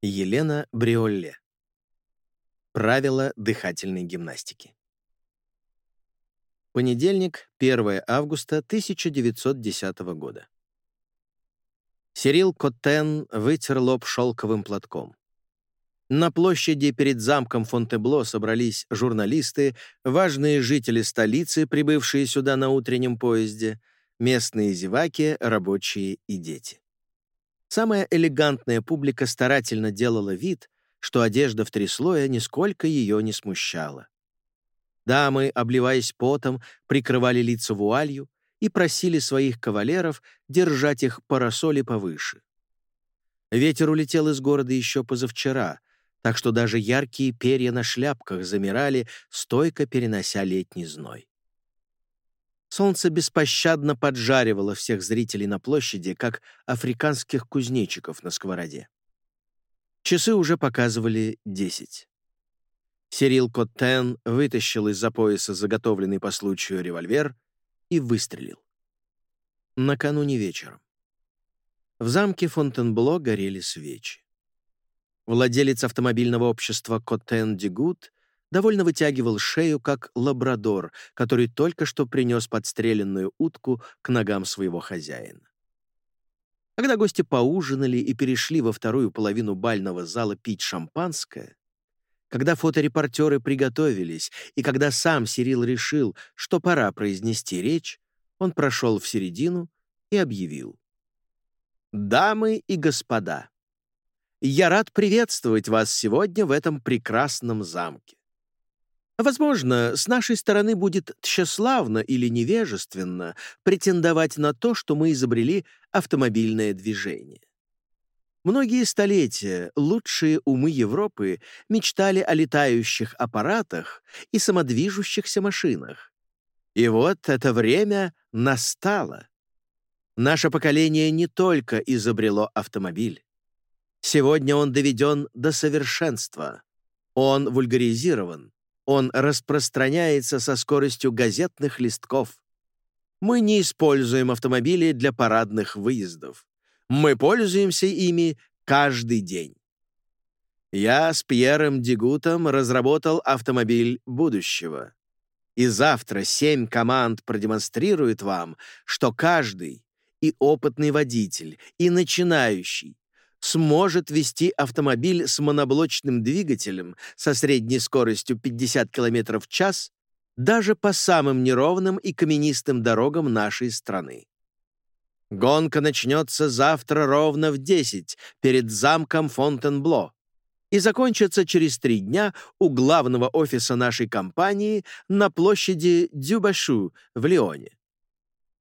Елена Бриолле. Правила дыхательной гимнастики. Понедельник, 1 августа 1910 года. Сирил Коттен вытер лоб шелковым платком. На площади перед замком Фонтебло собрались журналисты, важные жители столицы, прибывшие сюда на утреннем поезде, местные зеваки, рабочие и дети. Самая элегантная публика старательно делала вид, что одежда в три слоя нисколько ее не смущала. Дамы, обливаясь потом, прикрывали лица вуалью и просили своих кавалеров держать их парасоли повыше. Ветер улетел из города еще позавчера, так что даже яркие перья на шляпках замирали, стойко перенося летний зной. Солнце беспощадно поджаривало всех зрителей на площади, как африканских кузнечиков на сковороде. Часы уже показывали десять. Сирил Коттен вытащил из-за пояса заготовленный по случаю револьвер и выстрелил. Накануне вечером. В замке Фонтенбло горели свечи. Владелец автомобильного общества Коттен Дигут довольно вытягивал шею, как лабрадор, который только что принес подстреленную утку к ногам своего хозяина. Когда гости поужинали и перешли во вторую половину бального зала пить шампанское, когда фоторепортеры приготовились, и когда сам Сирил решил, что пора произнести речь, он прошел в середину и объявил. «Дамы и господа, я рад приветствовать вас сегодня в этом прекрасном замке. Возможно, с нашей стороны будет тщеславно или невежественно претендовать на то, что мы изобрели автомобильное движение. Многие столетия лучшие умы Европы мечтали о летающих аппаратах и самодвижущихся машинах. И вот это время настало. Наше поколение не только изобрело автомобиль. Сегодня он доведен до совершенства. Он вульгаризирован, он распространяется со скоростью газетных листков. Мы не используем автомобили для парадных выездов. Мы пользуемся ими каждый день. Я с Пьером Дегутом разработал автомобиль будущего. И завтра семь команд продемонстрируют вам, что каждый, и опытный водитель, и начинающий, сможет вести автомобиль с моноблочным двигателем со средней скоростью 50 км в час даже по самым неровным и каменистым дорогам нашей страны. Гонка начнется завтра ровно в 10 перед замком Фонтенбло и закончится через три дня у главного офиса нашей компании на площади Дюбашу в Лионе.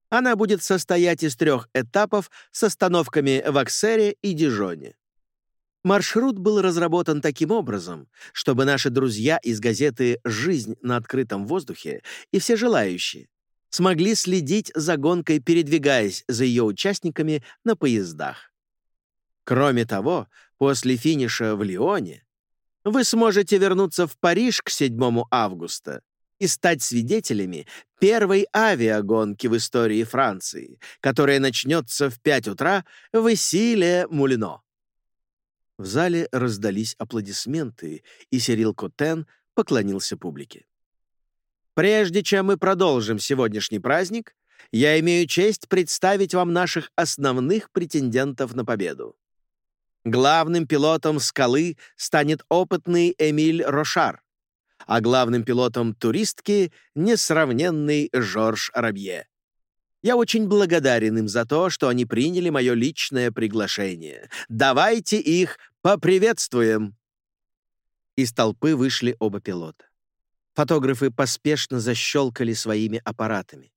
Она будет состоять из трех этапов с остановками в Аксере и Дижоне. Маршрут был разработан таким образом, чтобы наши друзья из газеты «Жизнь на открытом воздухе» и все желающие смогли следить за гонкой, передвигаясь за ее участниками на поездах. Кроме того, после финиша в Лионе вы сможете вернуться в Париж к 7 августа и стать свидетелями первой авиагонки в истории Франции, которая начнется в 5 утра в Исиле-Мулино. В зале раздались аплодисменты, и Сирил Котен поклонился публике. «Прежде чем мы продолжим сегодняшний праздник, я имею честь представить вам наших основных претендентов на победу. Главным пилотом «Скалы» станет опытный Эмиль Рошар, а главным пилотом туристки — несравненный Жорж Арабье. Я очень благодарен им за то, что они приняли мое личное приглашение. Давайте их поприветствуем!» Из толпы вышли оба пилота. Фотографы поспешно защелкали своими аппаратами.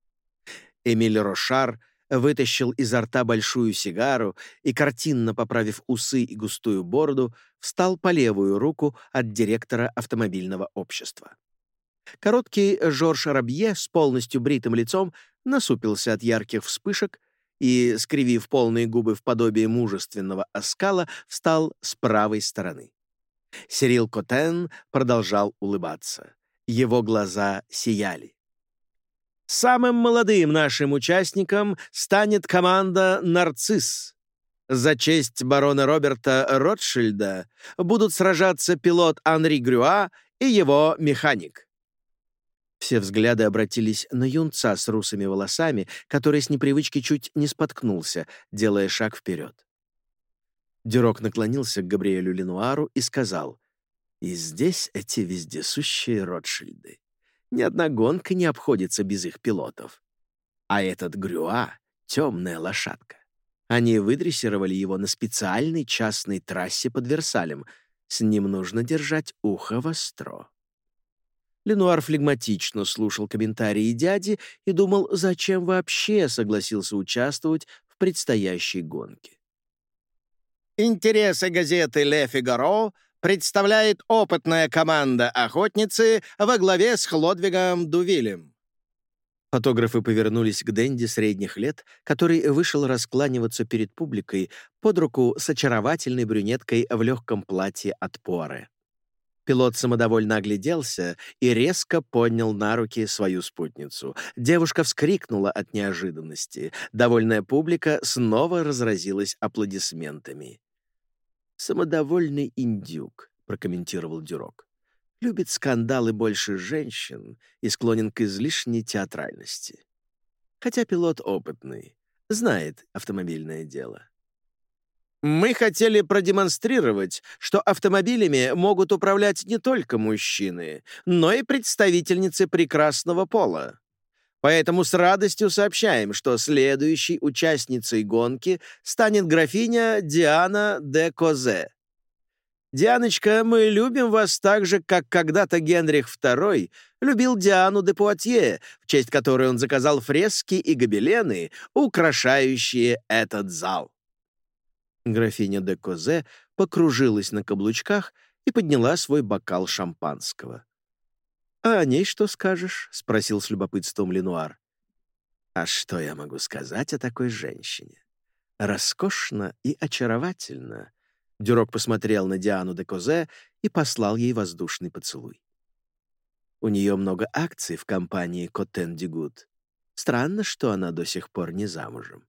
Эмиль Рошар вытащил изо рта большую сигару и, картинно поправив усы и густую бороду, встал по левую руку от директора автомобильного общества. Короткий Жорж Рабье с полностью бритым лицом насупился от ярких вспышек и, скривив полные губы в подобие мужественного оскала, встал с правой стороны. Сирил Котен продолжал улыбаться. Его глаза сияли. Самым молодым нашим участником станет команда «Нарцисс». За честь барона Роберта Ротшильда будут сражаться пилот Анри Грюа и его механик». Все взгляды обратились на юнца с русыми волосами, который с непривычки чуть не споткнулся, делая шаг вперед. Дюрок наклонился к Габриэлю Ленуару и сказал, «И здесь эти вездесущие Ротшильды. Ни одна гонка не обходится без их пилотов. А этот Грюа — темная лошадка. Они выдрессировали его на специальной частной трассе под Версалем. С ним нужно держать ухо востро». Ленуар флегматично слушал комментарии дяди и думал, зачем вообще согласился участвовать в предстоящей гонке. Интересы газеты «Ле Фигаро» представляет опытная команда охотницы во главе с Хлодвигом Дувилем. Фотографы повернулись к Дэнди средних лет, который вышел раскланиваться перед публикой под руку с очаровательной брюнеткой в легком платье от Пуаре. Пилот самодовольно огляделся и резко поднял на руки свою спутницу. Девушка вскрикнула от неожиданности. Довольная публика снова разразилась аплодисментами. «Самодовольный индюк», — прокомментировал Дюрок. «Любит скандалы больше женщин и склонен к излишней театральности. Хотя пилот опытный, знает автомобильное дело». Мы хотели продемонстрировать, что автомобилями могут управлять не только мужчины, но и представительницы прекрасного пола. Поэтому с радостью сообщаем, что следующей участницей гонки станет графиня Диана де Козе. Дианочка, мы любим вас так же, как когда-то Генрих II любил Диану де Пуатье, в честь которой он заказал фрески и гобелены, украшающие этот зал. Графиня де Козе покружилась на каблучках и подняла свой бокал шампанского. «А о ней что скажешь?» — спросил с любопытством Ленуар. «А что я могу сказать о такой женщине? Роскошно и очаровательно». Дюрок посмотрел на Диану де Козе и послал ей воздушный поцелуй. У нее много акций в компании Котен Дигут. Странно, что она до сих пор не замужем.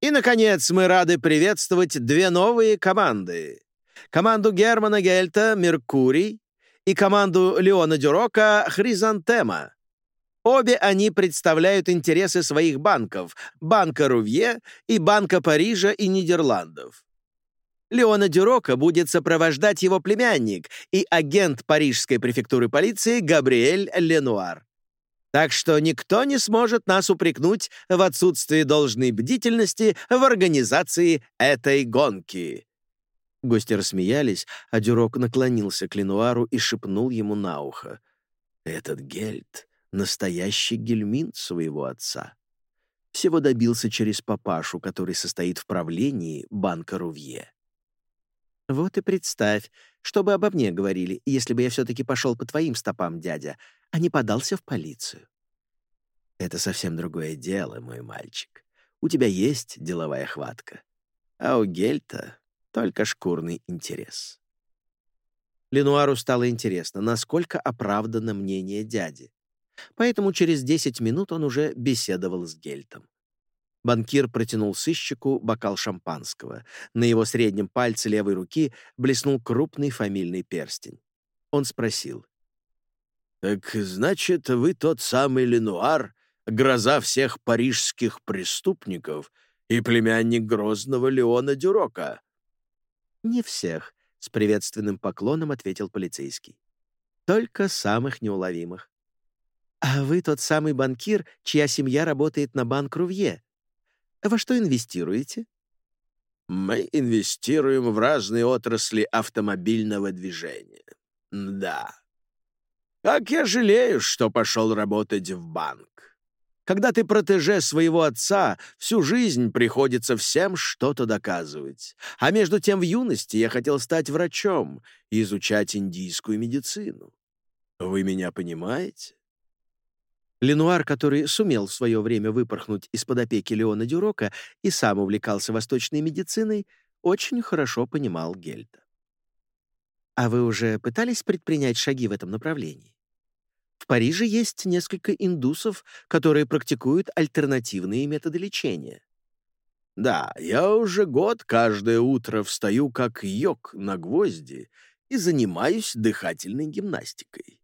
И, наконец, мы рады приветствовать две новые команды. Команду Германа Гельта «Меркурий» и команду Леона Дюрока «Хризантема». Обе они представляют интересы своих банков — Банка Рувье и Банка Парижа и Нидерландов. Леона Дюрока будет сопровождать его племянник и агент парижской префектуры полиции Габриэль Ленуар. Так что никто не сможет нас упрекнуть в отсутствии должной бдительности в организации этой гонки». Гости рассмеялись, а Дюрок наклонился к Ленуару и шепнул ему на ухо. «Этот Гельт — настоящий гельмин своего отца. Всего добился через папашу, который состоит в правлении банка Рувье». «Вот и представь, что бы обо мне говорили, если бы я все-таки пошел по твоим стопам, дядя, а не подался в полицию. Это совсем другое дело, мой мальчик. У тебя есть деловая хватка. А у Гельта только шкурный интерес. Ленуару стало интересно, насколько оправдано мнение дяди. Поэтому через 10 минут он уже беседовал с Гельтом. Банкир протянул сыщику бокал шампанского. На его среднем пальце левой руки блеснул крупный фамильный перстень. Он спросил. «Так значит, вы тот самый Ленуар, гроза всех парижских преступников и племянник грозного Леона Дюрока?» «Не всех», — с приветственным поклоном ответил полицейский. «Только самых неуловимых». «А вы тот самый банкир, чья семья работает на банк Рувье. Во что инвестируете?» «Мы инвестируем в разные отрасли автомобильного движения. Да», как я жалею, что пошел работать в банк. Когда ты протеже своего отца, всю жизнь приходится всем что-то доказывать. А между тем в юности я хотел стать врачом и изучать индийскую медицину. Вы меня понимаете? Ленуар, который сумел в свое время выпорхнуть из-под опеки Леона Дюрока и сам увлекался восточной медициной, очень хорошо понимал Гельта. «А вы уже пытались предпринять шаги в этом направлении?» В Париже есть несколько индусов, которые практикуют альтернативные методы лечения. Да, я уже год каждое утро встаю как йог на гвозди и занимаюсь дыхательной гимнастикой.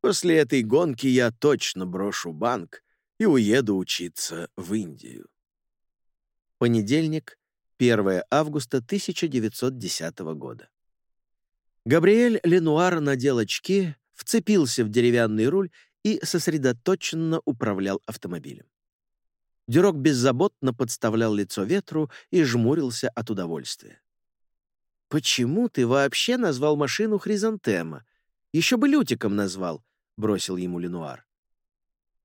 После этой гонки я точно брошу банк и уеду учиться в Индию. Понедельник, 1 августа 1910 года. Габриэль Ленуар надел очки, вцепился в деревянный руль и сосредоточенно управлял автомобилем. Дюрок беззаботно подставлял лицо ветру и жмурился от удовольствия. «Почему ты вообще назвал машину Хризантема? Еще бы Лютиком назвал», — бросил ему Ленуар.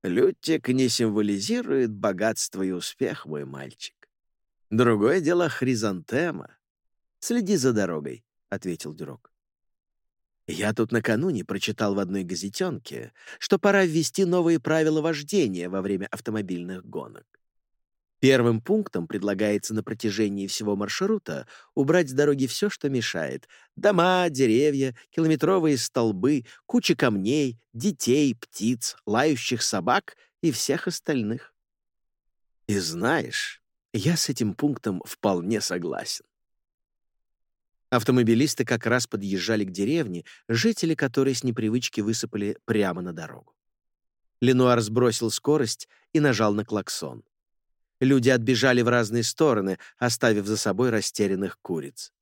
«Лютик не символизирует богатство и успех, мой мальчик. Другое дело Хризантема. Следи за дорогой», — ответил Дюрок. Я тут накануне прочитал в одной газетенке, что пора ввести новые правила вождения во время автомобильных гонок. Первым пунктом предлагается на протяжении всего маршрута убрать с дороги все, что мешает. Дома, деревья, километровые столбы, куча камней, детей, птиц, лающих собак и всех остальных. И знаешь, я с этим пунктом вполне согласен. Автомобилисты как раз подъезжали к деревне, жители которой с непривычки высыпали прямо на дорогу. Ленуар сбросил скорость и нажал на клаксон. Люди отбежали в разные стороны, оставив за собой растерянных куриц.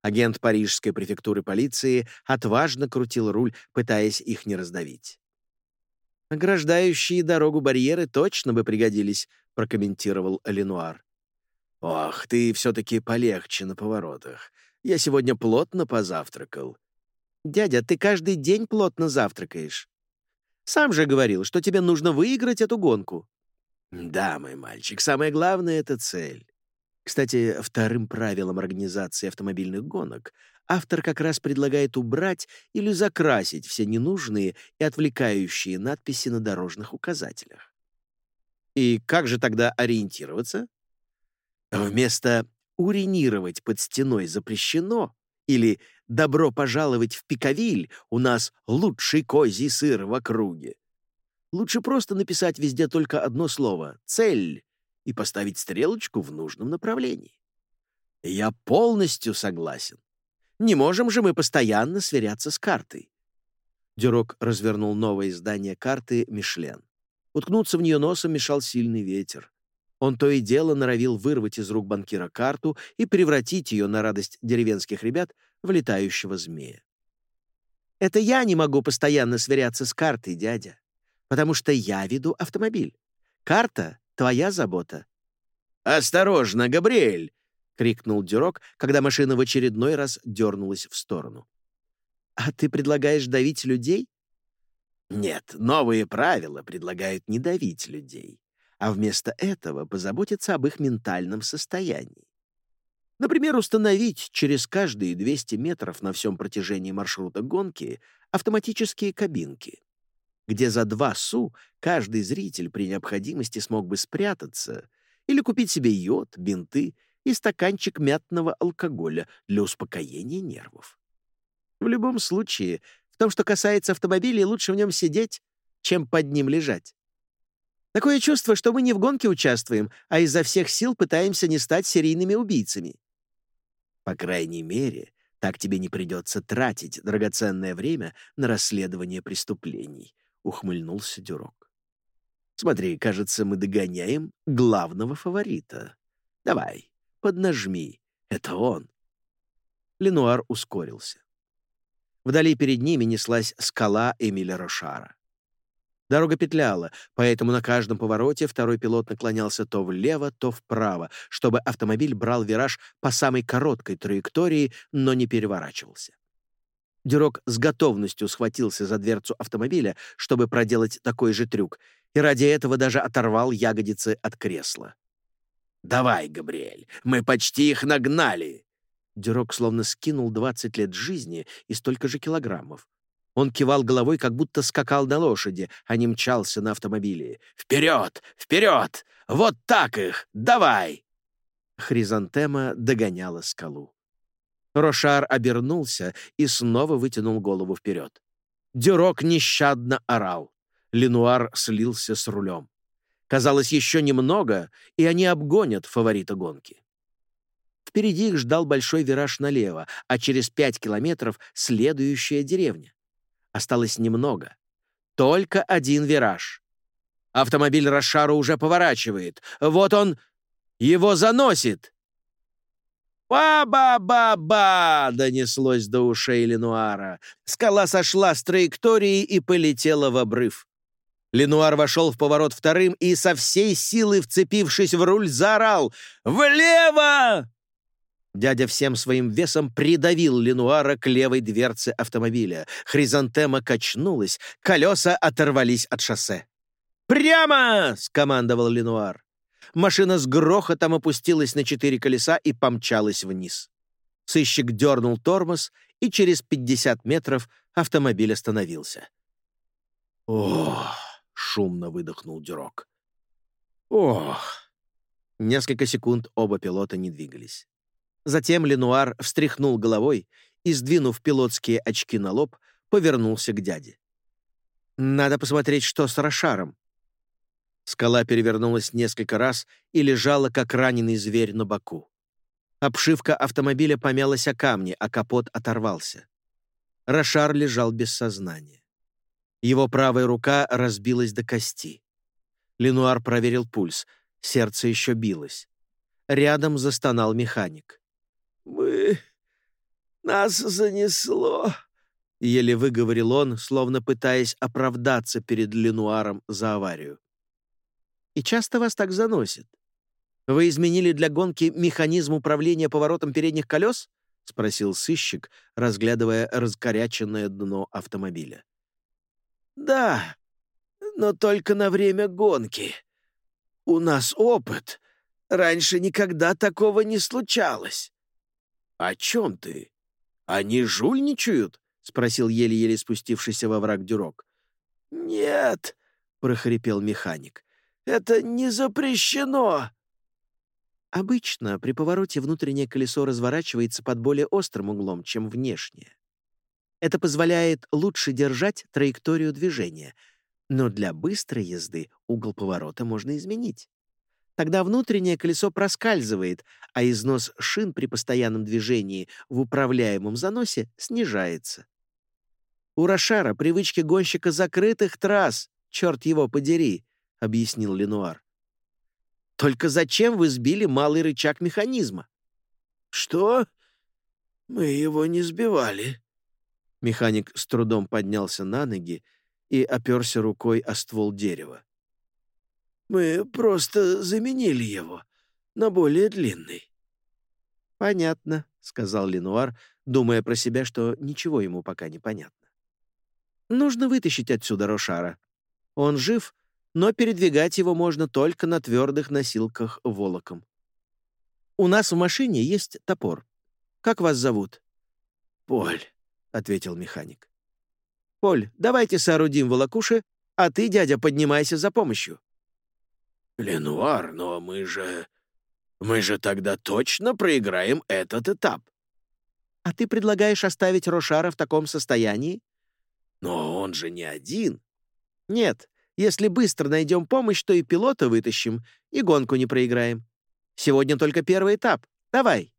Агент парижской префектуры полиции отважно крутил руль, пытаясь их не раздавить. «Ограждающие дорогу барьеры точно бы пригодились», — прокомментировал Ленуар. «Ох, ты все-таки полегче на поворотах. Я сегодня плотно позавтракал». «Дядя, ты каждый день плотно завтракаешь. Сам же говорил, что тебе нужно выиграть эту гонку». «Да, мой мальчик, самое главное — это цель». Кстати, вторым правилом организации автомобильных гонок автор как раз предлагает убрать или закрасить все ненужные и отвлекающие надписи на дорожных указателях. И как же тогда ориентироваться? Вместо уринировать под стеной запрещено или «добро пожаловать в Пиковиль, у нас лучший козий сыр в округе». Лучше просто написать везде только одно слово «цель» и поставить стрелочку в нужном направлении. Я полностью согласен. Не можем же мы постоянно сверяться с картой. Дюрок развернул новое издание карты «Мишлен». Уткнуться в нее носом мешал сильный ветер. Он то и дело норовил вырвать из рук банкира карту и превратить ее на радость деревенских ребят в летающего змея. «Это я не могу постоянно сверяться с картой, дядя, потому что я веду автомобиль. Карта — твоя забота». «Осторожно, Габриэль!» — крикнул Дюрок, когда машина в очередной раз дернулась в сторону. «А ты предлагаешь давить людей?» «Нет, новые правила предлагают не давить людей, а вместо этого позаботиться об их ментальном состоянии. Например, установить через каждые 200 метров на всем протяжении маршрута гонки автоматические кабинки, где за два су каждый зритель при необходимости смог бы спрятаться или купить себе йод, бинты и стаканчик мятного алкоголя для успокоения нервов. В любом случае, в том, что касается автомобилей, лучше в нем сидеть, чем под ним лежать. Такое чувство, что мы не в гонке участвуем, а изо всех сил пытаемся не стать серийными убийцами. По крайней мере, так тебе не придется тратить драгоценное время на расследование преступлений», — ухмыльнулся Дюрок. «Смотри, кажется, мы догоняем главного фаворита. Давай, поднажми, это он». Ленуар ускорился. Вдали перед ними неслась скала Эмиля Рошара. Дорога петляла, поэтому на каждом повороте второй пилот наклонялся то влево, то вправо, чтобы автомобиль брал вираж по самой короткой траектории, но не переворачивался. Дюрок с готовностью схватился за дверцу автомобиля, чтобы проделать такой же трюк, и ради этого даже оторвал ягодицы от кресла. «Давай, Габриэль, мы почти их нагнали!» Дюрок словно скинул 20 лет жизни и столько же килограммов. Он кивал головой, как будто скакал на лошади, а не мчался на автомобиле. «Вперед! Вперед! Вот так их! Давай!» Хризантема догоняла скалу. Рошар обернулся и снова вытянул голову вперед. Дюрок нещадно орал. Ленуар слился с рулем. Казалось, еще немного, и они обгонят фаворита гонки. Впереди их ждал большой вираж налево, а через пять километров — следующая деревня. Осталось немного. Только один вираж. Автомобиль Рошару уже поворачивает. Вот он... Его заносит. «Ба-ба-ба-ба!» — донеслось до ушей Ленуара. Скала сошла с траектории и полетела в обрыв. Ленуар вошел в поворот вторым и со всей силы, вцепившись в руль, заорал «Влево!». Дядя всем своим весом придавил Ленуара к левой дверце автомобиля. Хризантема качнулась, колеса оторвались от шоссе. «Прямо!» — скомандовал Ленуар. Машина с грохотом опустилась на четыре колеса и помчалась вниз. Сыщик дернул тормоз, и через 50 метров автомобиль остановился. «Ох!» — шумно выдохнул Дюрок. «Ох!» Несколько секунд оба пилота не двигались. Затем Ленуар встряхнул головой и, сдвинув пилотские очки на лоб, повернулся к дяде. «Надо посмотреть, что с Рошаром. Скала перевернулась несколько раз и лежала, как раненый зверь на боку. Обшивка автомобиля помялась о камни, а капот оторвался. Рошар лежал без сознания. Его правая рука разбилась до кости. Ленуар проверил пульс. Сердце еще билось. Рядом застонал механик. «Мы... нас занесло», — еле выговорил он, словно пытаясь оправдаться перед Ленуаром за аварию. И часто вас так заносит? Вы изменили для гонки механизм управления поворотом передних колес? — спросил сыщик, разглядывая раскоряченное дно автомобиля. «Да, но только на время гонки. У нас опыт. Раньше никогда такого не случалось». «О чем ты? Они жульничают?» — спросил еле-еле спустившийся во враг Дюрок. «Нет», — прохрипел механик. Это не запрещено!» Обычно при повороте внутреннее колесо разворачивается под более острым углом, чем внешнее. Это позволяет лучше держать траекторию движения, но для быстрой езды угол поворота можно изменить. Тогда внутреннее колесо проскальзывает, а износ шин при постоянном движении в управляемом заносе снижается. У Рошара привычки гонщика закрытых трасс, черт его подери, — объяснил Ленуар. «Только зачем вы сбили малый рычаг механизма?» «Что? Мы его не сбивали». Механик с трудом поднялся на ноги и оперся рукой о ствол дерева. «Мы просто заменили его на более длинный». «Понятно», — сказал Ленуар, думая про себя, что ничего ему пока не понятно. «Нужно вытащить отсюда Рошара. Он жив, но передвигать его можно только на твердых носилках волоком. У нас в машине есть топор. Как вас зовут?» «Поль», — ответил механик. «Поль, давайте соорудим волокуши, а ты, дядя, поднимайся за помощью». «Ленуар, но мы же... Мы же тогда точно проиграем этот этап». «А ты предлагаешь оставить Рошара в таком состоянии?» «Но он же не один». «Нет, если быстро найдем помощь, то и пилота вытащим, и гонку не проиграем. Сегодня только первый этап. Давай!»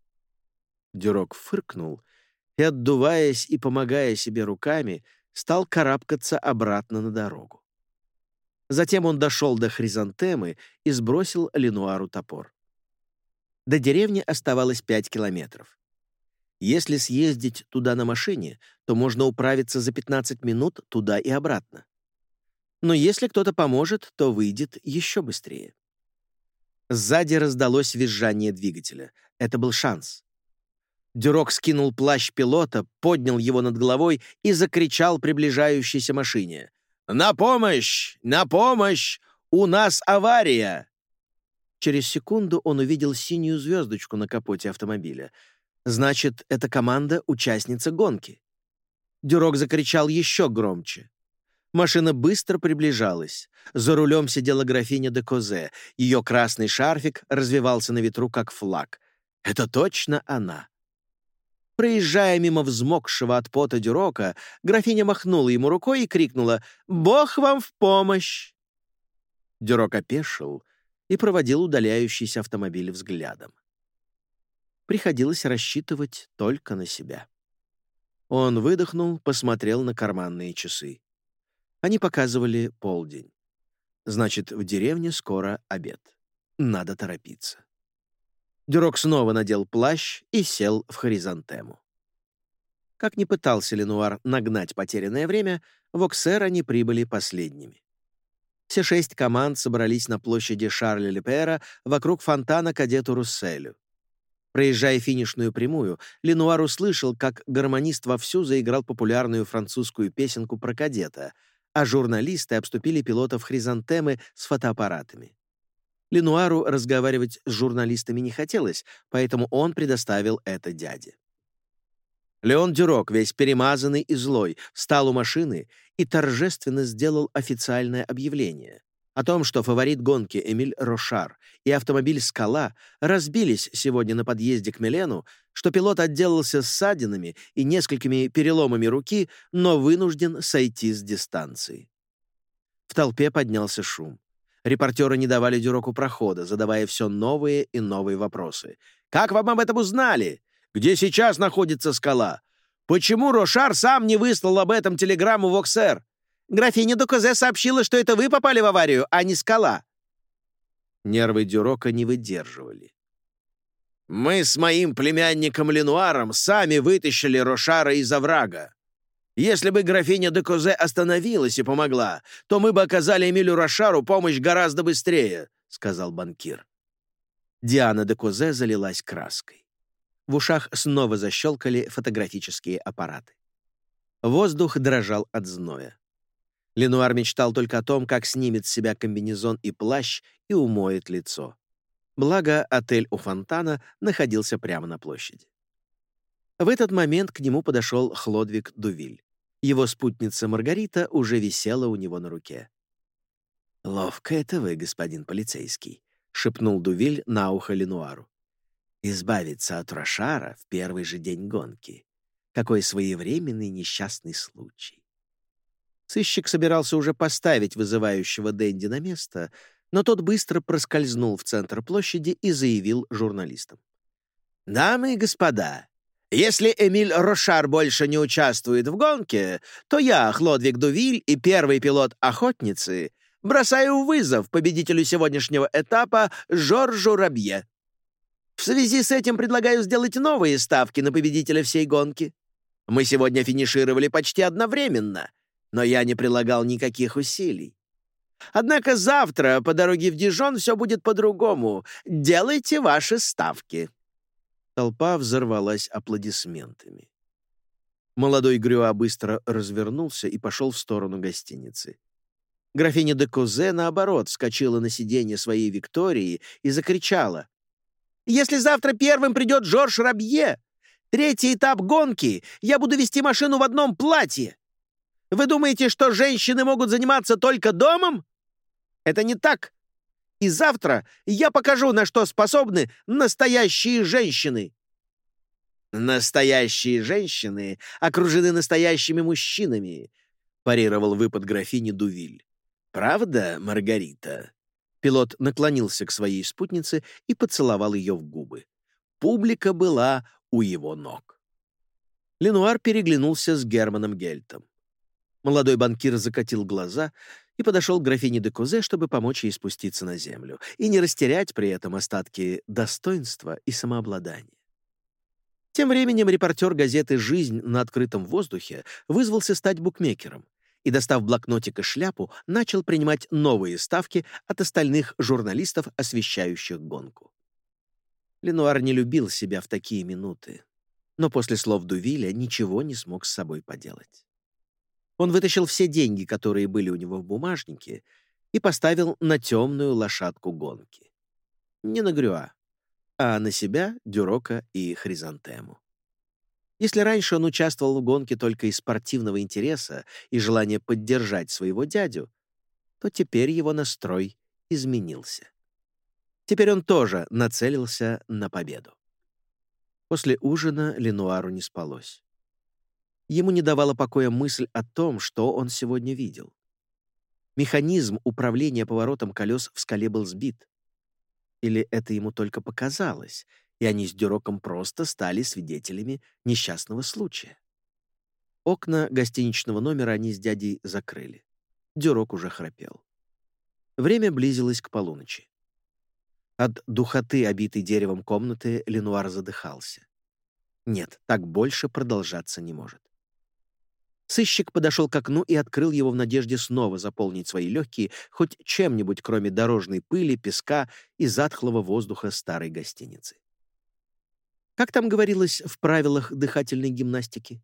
Дюрок фыркнул и, отдуваясь и помогая себе руками, стал карабкаться обратно на дорогу. Затем он дошел до хризантемы и сбросил Ленуару топор. До деревни оставалось пять километров. Если съездить туда на машине, то можно управиться за 15 минут туда и обратно но если кто-то поможет, то выйдет еще быстрее. Сзади раздалось визжание двигателя. Это был шанс. Дюрок скинул плащ пилота, поднял его над головой и закричал приближающейся машине. «На помощь! На помощь! У нас авария!» Через секунду он увидел синюю звездочку на капоте автомобиля. Значит, это команда — участница гонки. Дюрок закричал еще громче. Машина быстро приближалась. За рулем сидела графиня де Козе. Ее красный шарфик развивался на ветру, как флаг. Это точно она. Проезжая мимо взмокшего от пота Дюрока, графиня махнула ему рукой и крикнула «Бог вам в помощь!». Дюрок опешил и проводил удаляющийся автомобиль взглядом. Приходилось рассчитывать только на себя. Он выдохнул, посмотрел на карманные часы. Они показывали полдень. Значит, в деревне скоро обед. Надо торопиться. Дюрок снова надел плащ и сел в хоризонтему. Как ни пытался Ленуар нагнать потерянное время, в Оксер они прибыли последними. Все шесть команд собрались на площади Шарля Лепера вокруг фонтана кадету Русселю. Проезжая финишную прямую, Ленуар услышал, как гармонист вовсю заиграл популярную французскую песенку про кадета, а журналисты обступили пилотов хризантемы с фотоаппаратами. Ленуару разговаривать с журналистами не хотелось, поэтому он предоставил это дяде. Леон Дюрок, весь перемазанный и злой, встал у машины и торжественно сделал официальное объявление о том, что фаворит гонки Эмиль Рошар и автомобиль «Скала» разбились сегодня на подъезде к Милену, что пилот отделался ссадинами и несколькими переломами руки, но вынужден сойти с дистанции. В толпе поднялся шум. Репортеры не давали Дюроку прохода, задавая все новые и новые вопросы. «Как вам об этом узнали? Где сейчас находится скала? Почему Рошар сам не выслал об этом телеграмму в Оксер? Графиня Дукозе сообщила, что это вы попали в аварию, а не скала». Нервы Дюрока не выдерживали. «Мы с моим племянником Ленуаром сами вытащили Рошара из оврага. Если бы графиня де Козе остановилась и помогла, то мы бы оказали Эмилю Рошару помощь гораздо быстрее», — сказал банкир. Диана де Козе залилась краской. В ушах снова защелкали фотографические аппараты. Воздух дрожал от зноя. Ленуар мечтал только о том, как снимет с себя комбинезон и плащ и умоет лицо. Благо, отель у фонтана находился прямо на площади. В этот момент к нему подошел Хлодвиг Дувиль. Его спутница Маргарита уже висела у него на руке. «Ловко это вы, господин полицейский», — шепнул Дувиль на ухо Ленуару избавиться от Рошара в первый же день гонки. Какой своевременный несчастный случай. Сыщик собирался уже поставить вызывающего Дэнди на место, но тот быстро проскользнул в центр площади и заявил журналистам. «Дамы и господа, если Эмиль Рошар больше не участвует в гонке, то я, Хлодвиг Дувиль и первый пилот «Охотницы» бросаю вызов победителю сегодняшнего этапа Жоржу Рабье. В связи с этим предлагаю сделать новые ставки на победителя всей гонки. Мы сегодня финишировали почти одновременно, но я не прилагал никаких усилий. Однако завтра по дороге в Дижон все будет по-другому. Делайте ваши ставки». Толпа взорвалась аплодисментами. Молодой Грюа быстро развернулся и пошел в сторону гостиницы. Графиня де Козе, наоборот, вскочила на сиденье своей Виктории и закричала. Если завтра первым придет Жорж Рабье, третий этап гонки, я буду вести машину в одном платье. Вы думаете, что женщины могут заниматься только домом? Это не так. И завтра я покажу, на что способны настоящие женщины. Настоящие женщины окружены настоящими мужчинами, парировал выпад графини Дувиль. Правда, Маргарита? Пилот наклонился к своей спутнице и поцеловал ее в губы. Публика была у его ног. Ленуар переглянулся с Германом Гельтом. Молодой банкир закатил глаза и подошел к графине де Кузе, чтобы помочь ей спуститься на землю и не растерять при этом остатки достоинства и самообладания. Тем временем репортер газеты «Жизнь на открытом воздухе» вызвался стать букмекером и, достав блокнотик и шляпу, начал принимать новые ставки от остальных журналистов, освещающих гонку. Ленуар не любил себя в такие минуты, но после слов Дувиля ничего не смог с собой поделать. Он вытащил все деньги, которые были у него в бумажнике, и поставил на темную лошадку гонки. Не на Грюа, а на себя, Дюрока и Хризантему. Если раньше он участвовал в гонке только из спортивного интереса и желания поддержать своего дядю, то теперь его настрой изменился. Теперь он тоже нацелился на победу. После ужина Ленуару не спалось. Ему не давала покоя мысль о том, что он сегодня видел. Механизм управления поворотом колес в скале был сбит. Или это ему только показалось, и они с Дюроком просто стали свидетелями несчастного случая. Окна гостиничного номера они с дядей закрыли. Дюрок уже храпел. Время близилось к полуночи. От духоты, обитой деревом комнаты, Ленуар задыхался. Нет, так больше продолжаться не может. Сыщик подошел к окну и открыл его в надежде снова заполнить свои легкие хоть чем-нибудь, кроме дорожной пыли, песка и затхлого воздуха старой гостиницы. Как там говорилось в правилах дыхательной гимнастики?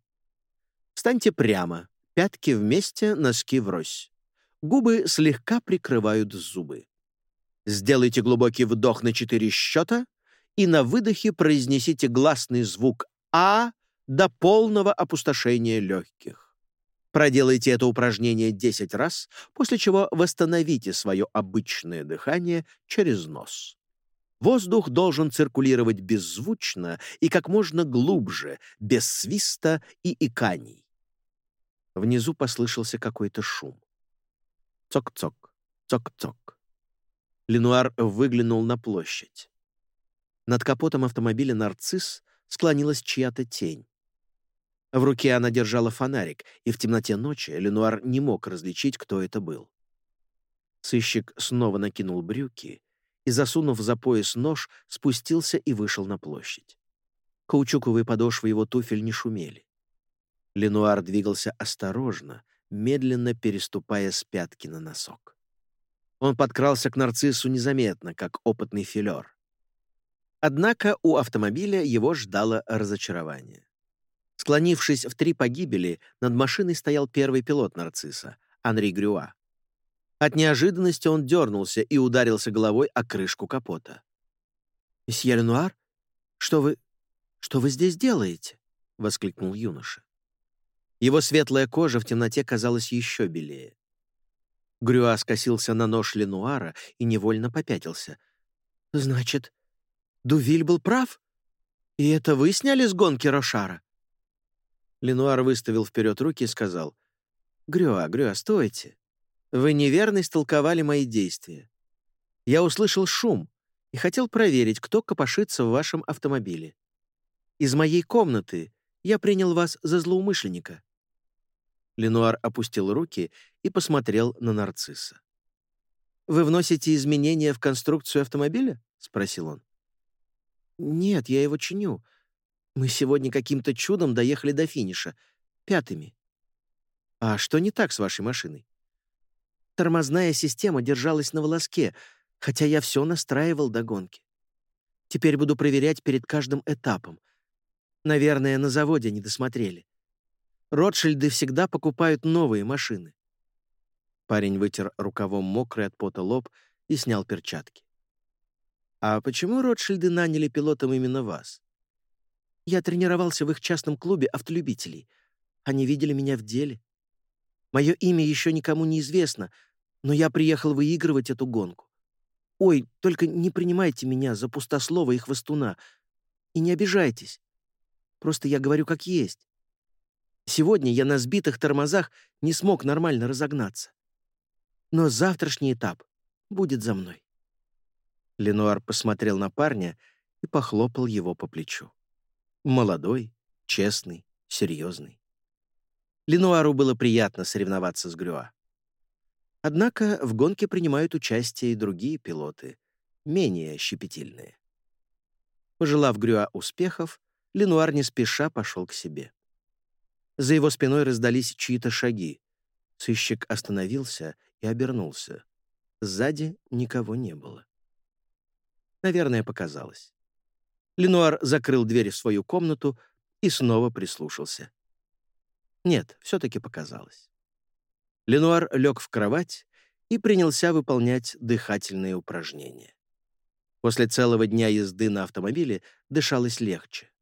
Встаньте прямо, пятки вместе, носки врозь. Губы слегка прикрывают зубы. Сделайте глубокий вдох на четыре счета и на выдохе произнесите гласный звук «А» до полного опустошения легких. Проделайте это упражнение 10 раз, после чего восстановите свое обычное дыхание через нос. Воздух должен циркулировать беззвучно и как можно глубже, без свиста и иканий. Внизу послышался какой-то шум. Цок-цок, цок-цок. Ленуар выглянул на площадь. Над капотом автомобиля «Нарцисс» склонилась чья-то тень. В руке она держала фонарик, и в темноте ночи Ленуар не мог различить, кто это был. Сыщик снова накинул брюки и, засунув за пояс нож, спустился и вышел на площадь. Каучуковые подошвы его туфель не шумели. Ленуар двигался осторожно, медленно переступая с пятки на носок. Он подкрался к нарциссу незаметно, как опытный филер. Однако у автомобиля его ждало разочарование. Склонившись в три погибели, над машиной стоял первый пилот нарцисса, Анри Грюа. От неожиданности он дернулся и ударился головой о крышку капота. «Месье Ленуар, что вы... что вы здесь делаете?» — воскликнул юноша. Его светлая кожа в темноте казалась еще белее. Грюа скосился на нож Ленуара и невольно попятился. «Значит, Дувиль был прав? И это вы сняли с гонки Рошара?» Ленуар выставил вперед руки и сказал, «Грюа, Грюа, стойте. Вы неверно истолковали мои действия. Я услышал шум и хотел проверить, кто копошится в вашем автомобиле. Из моей комнаты я принял вас за злоумышленника». Ленуар опустил руки и посмотрел на нарцисса. «Вы вносите изменения в конструкцию автомобиля?» — спросил он. «Нет, я его чиню. Мы сегодня каким-то чудом доехали до финиша. Пятыми. А что не так с вашей машиной? Тормозная система держалась на волоске, хотя я все настраивал до гонки. Теперь буду проверять перед каждым этапом. Наверное, на заводе не досмотрели. Ротшильды всегда покупают новые машины. Парень вытер рукавом мокрый от пота лоб и снял перчатки. «А почему Ротшильды наняли пилотом именно вас?» Я тренировался в их частном клубе автолюбителей. Они видели меня в деле. Мое имя еще никому не известно, но я приехал выигрывать эту гонку. Ой, только не принимайте меня за пустослова и хвостуна. И не обижайтесь. Просто я говорю как есть. Сегодня я на сбитых тормозах не смог нормально разогнаться. Но завтрашний этап будет за мной. Ленуар посмотрел на парня и похлопал его по плечу. Молодой, честный, серьезный. Ленуару было приятно соревноваться с Грюа. Однако в гонке принимают участие и другие пилоты, менее щепетильные. Пожелав Грюа успехов, Ленуар не спеша пошел к себе. За его спиной раздались чьи-то шаги. Сыщик остановился и обернулся. Сзади никого не было. Наверное, показалось. Ленуар закрыл дверь в свою комнату и снова прислушался. Нет, все-таки показалось. Ленуар лег в кровать и принялся выполнять дыхательные упражнения. После целого дня езды на автомобиле дышалось легче.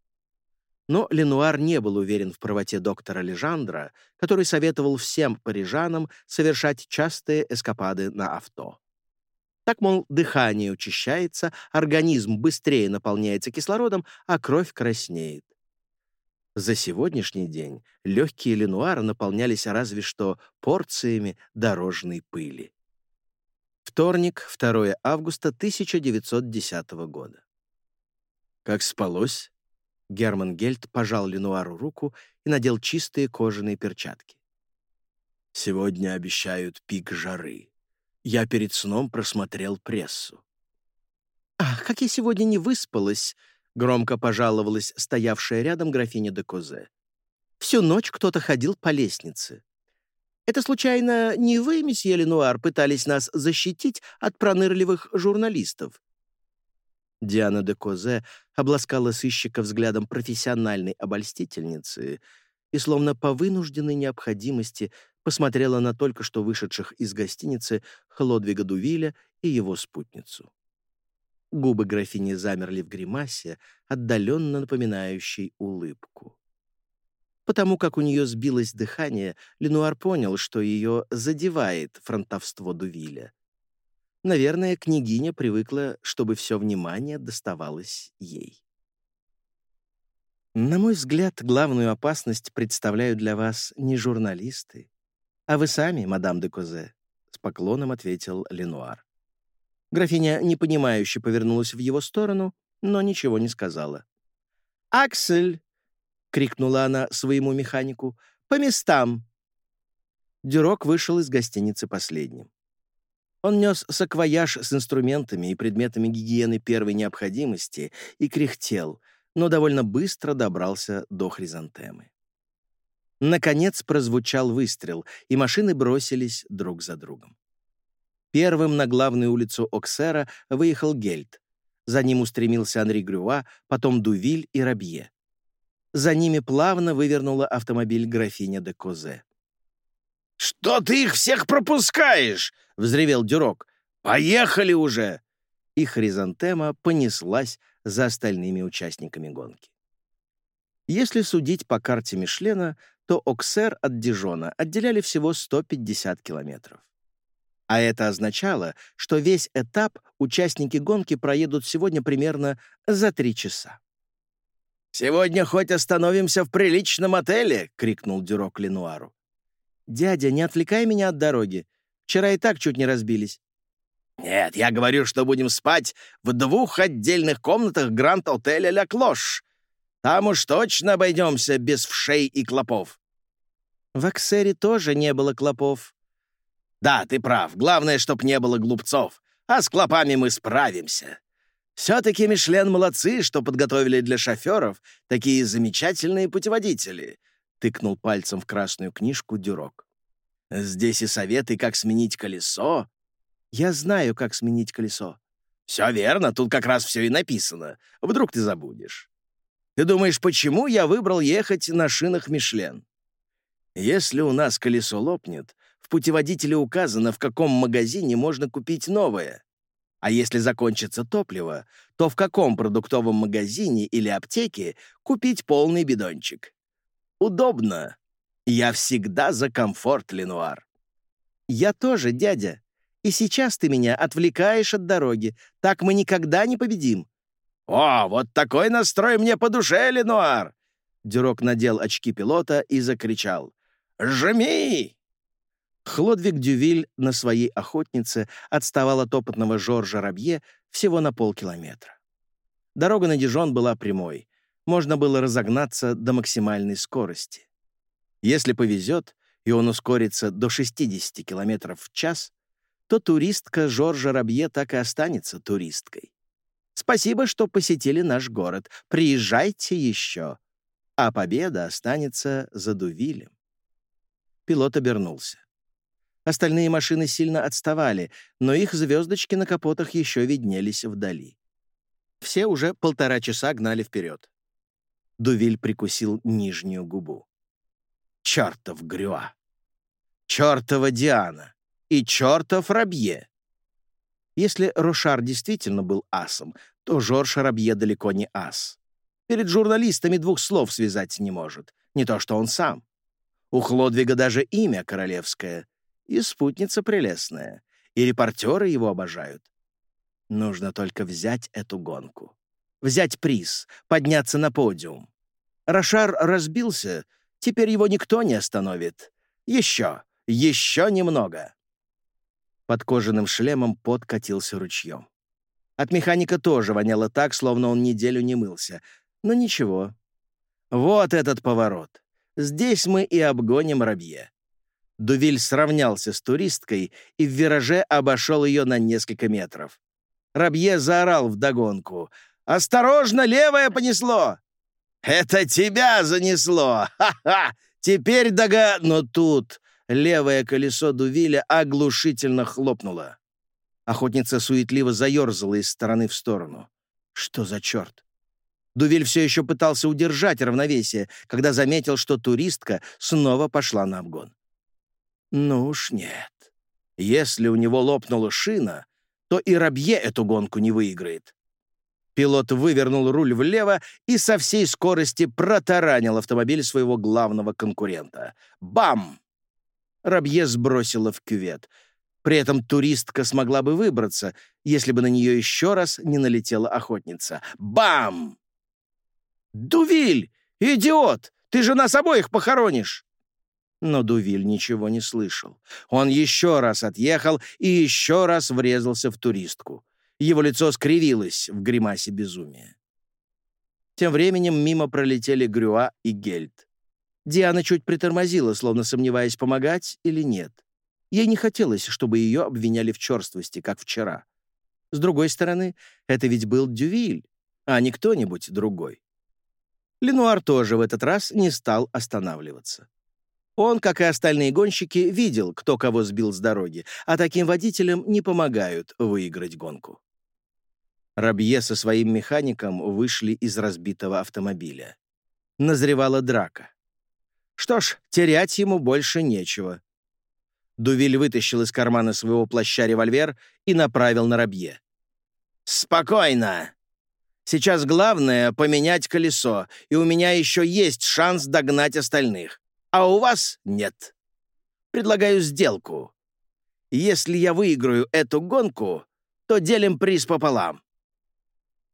Но Ленуар не был уверен в правоте доктора Лежандра, который советовал всем парижанам совершать частые эскапады на авто. Так, мол, дыхание учащается, организм быстрее наполняется кислородом, а кровь краснеет. За сегодняшний день легкие Ленуара наполнялись разве что порциями дорожной пыли. Вторник, 2 августа 1910 года. «Как спалось?» Герман Гельт пожал Ленуару руку и надел чистые кожаные перчатки. «Сегодня обещают пик жары. Я перед сном просмотрел прессу». «Ах, как я сегодня не выспалась!» — громко пожаловалась стоявшая рядом графиня де Козе. «Всю ночь кто-то ходил по лестнице. Это, случайно, не вы, месье Ленуар, пытались нас защитить от пронырливых журналистов?» Диана де Козе обласкала сыщика взглядом профессиональной обольстительницы и, словно по вынужденной необходимости, посмотрела на только что вышедших из гостиницы Хлодвига Дувиля и его спутницу. Губы графини замерли в гримасе, отдаленно напоминающей улыбку. Потому как у нее сбилось дыхание, Ленуар понял, что ее задевает фронтовство Дувиля. Наверное, княгиня привыкла, чтобы все внимание доставалось ей. На мой взгляд, главную опасность представляют для вас не журналисты, а вы сами, мадам де Козе, — с поклоном ответил Ленуар. Графиня непонимающе повернулась в его сторону, но ничего не сказала. «Аксель!» — крикнула она своему механику. «По местам!» Дюрок вышел из гостиницы последним. Он нес саквояж с инструментами и предметами гигиены первой необходимости и кряхтел, но довольно быстро добрался до хризантемы. Наконец прозвучал выстрел, и машины бросились друг за другом. Первым на главную улицу Оксера выехал Гельт. За ним устремился Анри Грюа, потом Дувиль и Рабье. За ними плавно вывернула автомобиль графиня де Козе. «Что ты их всех пропускаешь?» — взревел Дюрок. «Поехали уже!» И Хризантема понеслась за остальными участниками гонки. Если судить по карте Мишлена, то Оксер от Дижона отделяли всего 150 километров. А это означало, что весь этап участники гонки проедут сегодня примерно за три часа. «Сегодня хоть остановимся в приличном отеле!» — крикнул Дюрок Ленуару. «Дядя, не отвлекай меня от дороги. Вчера и так чуть не разбились». «Нет, я говорю, что будем спать в двух отдельных комнатах Гранд-отеля «Ля Клош». Там уж точно обойдемся без вшей и клопов». В Аксере тоже не было клопов. «Да, ты прав. Главное, чтоб не было глупцов. А с клопами мы справимся. Все-таки Мишлен молодцы, что подготовили для шоферов такие замечательные путеводители. — тыкнул пальцем в красную книжку Дюрок. «Здесь и советы, как сменить колесо». «Я знаю, как сменить колесо». «Все верно, тут как раз все и написано. Вдруг ты забудешь». «Ты думаешь, почему я выбрал ехать на шинах Мишлен?» «Если у нас колесо лопнет, в путеводителе указано, в каком магазине можно купить новое. А если закончится топливо, то в каком продуктовом магазине или аптеке купить полный бидончик удобно. Я всегда за комфорт, Ленуар». «Я тоже, дядя. И сейчас ты меня отвлекаешь от дороги. Так мы никогда не победим». «О, вот такой настрой мне по душе, Ленуар!» Дюрок надел очки пилота и закричал. «Жми!» Хлодвиг Дювиль на своей охотнице отставал от опытного Жоржа Рабье всего на полкилометра. Дорога на Дижон была прямой можно было разогнаться до максимальной скорости. Если повезет, и он ускорится до 60 км в час, то туристка Жоржа Рабье так и останется туристкой. Спасибо, что посетили наш город. Приезжайте еще. А победа останется за Дувилем. Пилот обернулся. Остальные машины сильно отставали, но их звездочки на капотах еще виднелись вдали. Все уже полтора часа гнали вперед. Дувиль прикусил нижнюю губу. «Чертов Грюа! Чертова Диана! И чертов Рабье!» Если Рошар действительно был асом, то Жорж Рабье далеко не ас. Перед журналистами двух слов связать не может, не то что он сам. У Хлодвига даже имя королевское, и спутница прелестная, и репортеры его обожают. Нужно только взять эту гонку взять приз, подняться на подиум. Рошар разбился, теперь его никто не остановит. Еще, еще немного. Под кожаным шлемом пот катился ручьем. От механика тоже воняло так, словно он неделю не мылся. Но ничего. Вот этот поворот. Здесь мы и обгоним Рабье. Дувиль сравнялся с туристкой и в вираже обошел ее на несколько метров. Рабье заорал вдогонку. «Осторожно, левое понесло!» «Это тебя занесло! Ха-ха! Теперь дога...» Но тут левое колесо Дувиля оглушительно хлопнуло. Охотница суетливо заерзала из стороны в сторону. Что за черт? Дувиль все еще пытался удержать равновесие, когда заметил, что туристка снова пошла на обгон. Ну уж нет. Если у него лопнула шина, то и Рабье эту гонку не выиграет. Пилот вывернул руль влево и со всей скорости протаранил автомобиль своего главного конкурента. Бам! Рабье сбросила в кювет. При этом туристка смогла бы выбраться, если бы на нее еще раз не налетела охотница. Бам! «Дувиль! Идиот! Ты же нас обоих похоронишь!» Но Дувиль ничего не слышал. Он еще раз отъехал и еще раз врезался в туристку. Его лицо скривилось в гримасе безумия. Тем временем мимо пролетели Грюа и Гельд. Диана чуть притормозила, словно сомневаясь, помогать или нет. Ей не хотелось, чтобы ее обвиняли в черствости, как вчера. С другой стороны, это ведь был Дювиль, а не кто-нибудь другой. Ленуар тоже в этот раз не стал останавливаться. Он, как и остальные гонщики, видел, кто кого сбил с дороги, а таким водителям не помогают выиграть гонку. Рабье со своим механиком вышли из разбитого автомобиля. Назревала драка. Что ж, терять ему больше нечего. Дувиль вытащил из кармана своего плаща револьвер и направил на Рабье. «Спокойно! Сейчас главное — поменять колесо, и у меня еще есть шанс догнать остальных а у вас нет. Предлагаю сделку. Если я выиграю эту гонку, то делим приз пополам».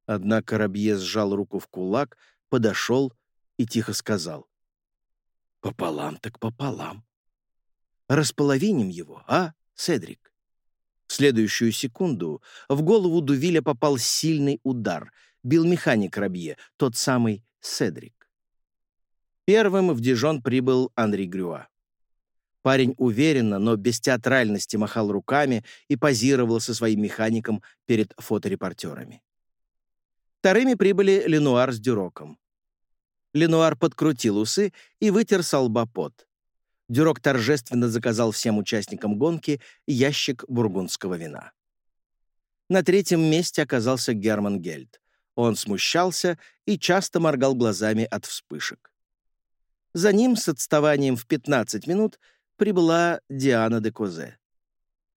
Однако Рабье сжал руку в кулак, подошел и тихо сказал. «Пополам так пополам. Располовиним его, а, Седрик?» В следующую секунду в голову Дувиля попал сильный удар. Бил механик Рабье, тот самый Седрик. Первым в Дижон прибыл Анри Грюа. Парень уверенно, но без театральности махал руками и позировал со своим механиком перед фоторепортерами. Вторыми прибыли Ленуар с Дюроком. Ленуар подкрутил усы и вытер с. Дюрок торжественно заказал всем участникам гонки ящик бургундского вина. На третьем месте оказался Герман Гельд. Он смущался и часто моргал глазами от вспышек. За ним с отставанием в 15 минут прибыла Диана де Козе.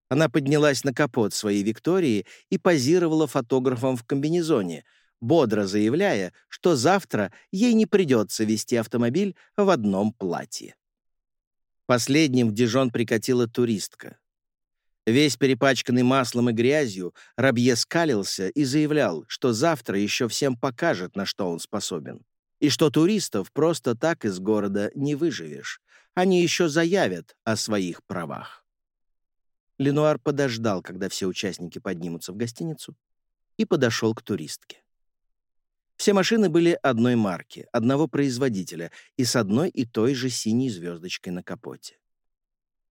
Она поднялась на капот своей Виктории и позировала фотографом в комбинезоне, бодро заявляя, что завтра ей не придется вести автомобиль в одном платье. Последним в Дижон прикатила туристка. Весь перепачканный маслом и грязью, Рабье скалился и заявлял, что завтра еще всем покажет, на что он способен и что туристов просто так из города не выживешь. Они еще заявят о своих правах. Ленуар подождал, когда все участники поднимутся в гостиницу, и подошел к туристке. Все машины были одной марки, одного производителя и с одной и той же синей звездочкой на капоте.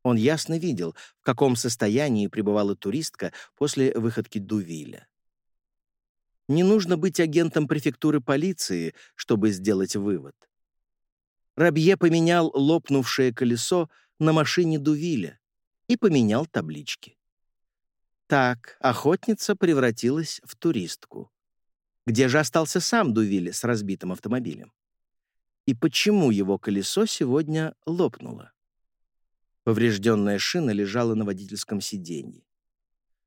Он ясно видел, в каком состоянии пребывала туристка после выходки Дувиля. Не нужно быть агентом префектуры полиции, чтобы сделать вывод. Рабье поменял лопнувшее колесо на машине Дувиля и поменял таблички. Так охотница превратилась в туристку. Где же остался сам Дувиль с разбитым автомобилем? И почему его колесо сегодня лопнуло? Поврежденная шина лежала на водительском сиденье.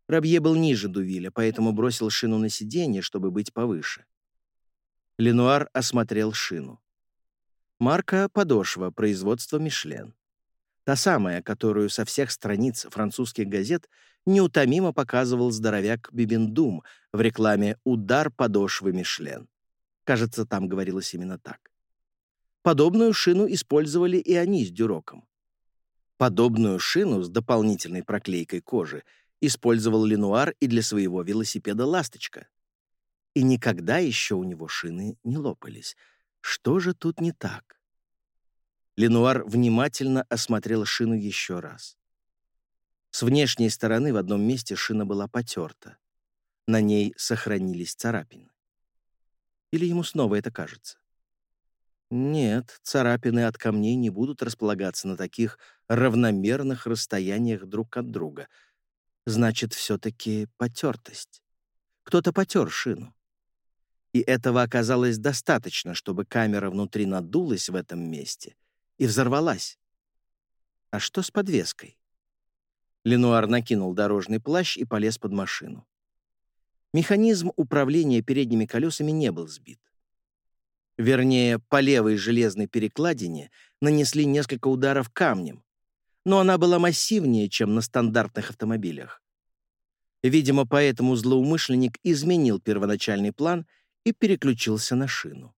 Рабье был ниже Дувиля, поэтому бросил шину на сиденье, чтобы быть повыше. Ленуар осмотрел шину. Марка — подошва, производства «Мишлен». Та самая, которую со всех страниц французских газет неутомимо показывал здоровяк Бибендум в рекламе «Удар подошвы Мишлен». Кажется, там говорилось именно так. Подобную шину использовали и они с Дюроком. Подобную шину с дополнительной проклейкой кожи использовал Ленуар и для своего велосипеда «Ласточка». И никогда еще у него шины не лопались. Что же тут не так? Ленуар внимательно осмотрел шину еще раз. С внешней стороны в одном месте шина была потерта. На ней сохранились царапины. Или ему снова это кажется? Нет, царапины от камней не будут располагаться на таких равномерных расстояниях друг от друга. Значит, все-таки потертость. Кто-то потер шину. И этого оказалось достаточно, чтобы камера внутри надулась в этом месте и взорвалась. А что с подвеской? Ленуар накинул дорожный плащ и полез под машину. Механизм управления передними колесами не был сбит. Вернее, по левой железной перекладине нанесли несколько ударов камнем, но она была массивнее, чем на стандартных автомобилях. Видимо, поэтому злоумышленник изменил первоначальный план и переключился на шину.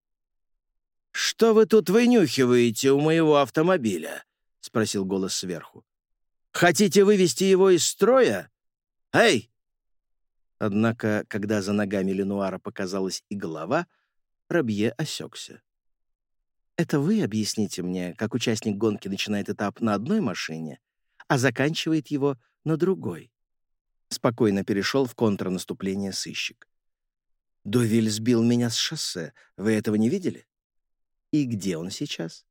«Что вы тут вынюхиваете у моего автомобиля?» — спросил голос сверху. «Хотите вывести его из строя? Эй!» Однако, когда за ногами Ленуара показалась и голова — Рабье осекся. «Это вы объясните мне, как участник гонки начинает этап на одной машине, а заканчивает его на другой?» Спокойно перешел в контрнаступление сыщик. «Довиль сбил меня с шоссе. Вы этого не видели? И где он сейчас?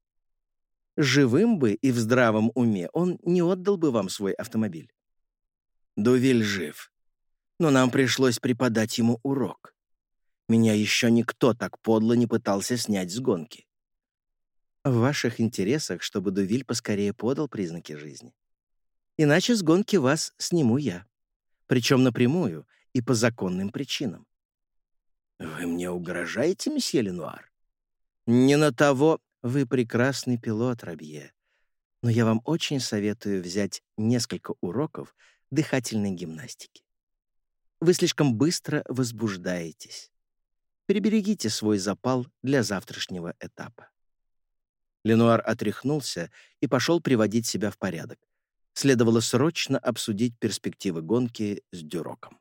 Живым бы и в здравом уме он не отдал бы вам свой автомобиль. Довиль жив, но нам пришлось преподать ему урок. Меня еще никто так подло не пытался снять с гонки. В ваших интересах, чтобы Дувиль поскорее подал признаки жизни. Иначе с гонки вас сниму я. Причем напрямую и по законным причинам. Вы мне угрожаете, месье Ленуар? Не на того. Вы прекрасный пилот, Рабье. Но я вам очень советую взять несколько уроков дыхательной гимнастики. Вы слишком быстро возбуждаетесь. Приберегите свой запал для завтрашнего этапа. Ленуар отряхнулся и пошел приводить себя в порядок. Следовало срочно обсудить перспективы гонки с Дюроком.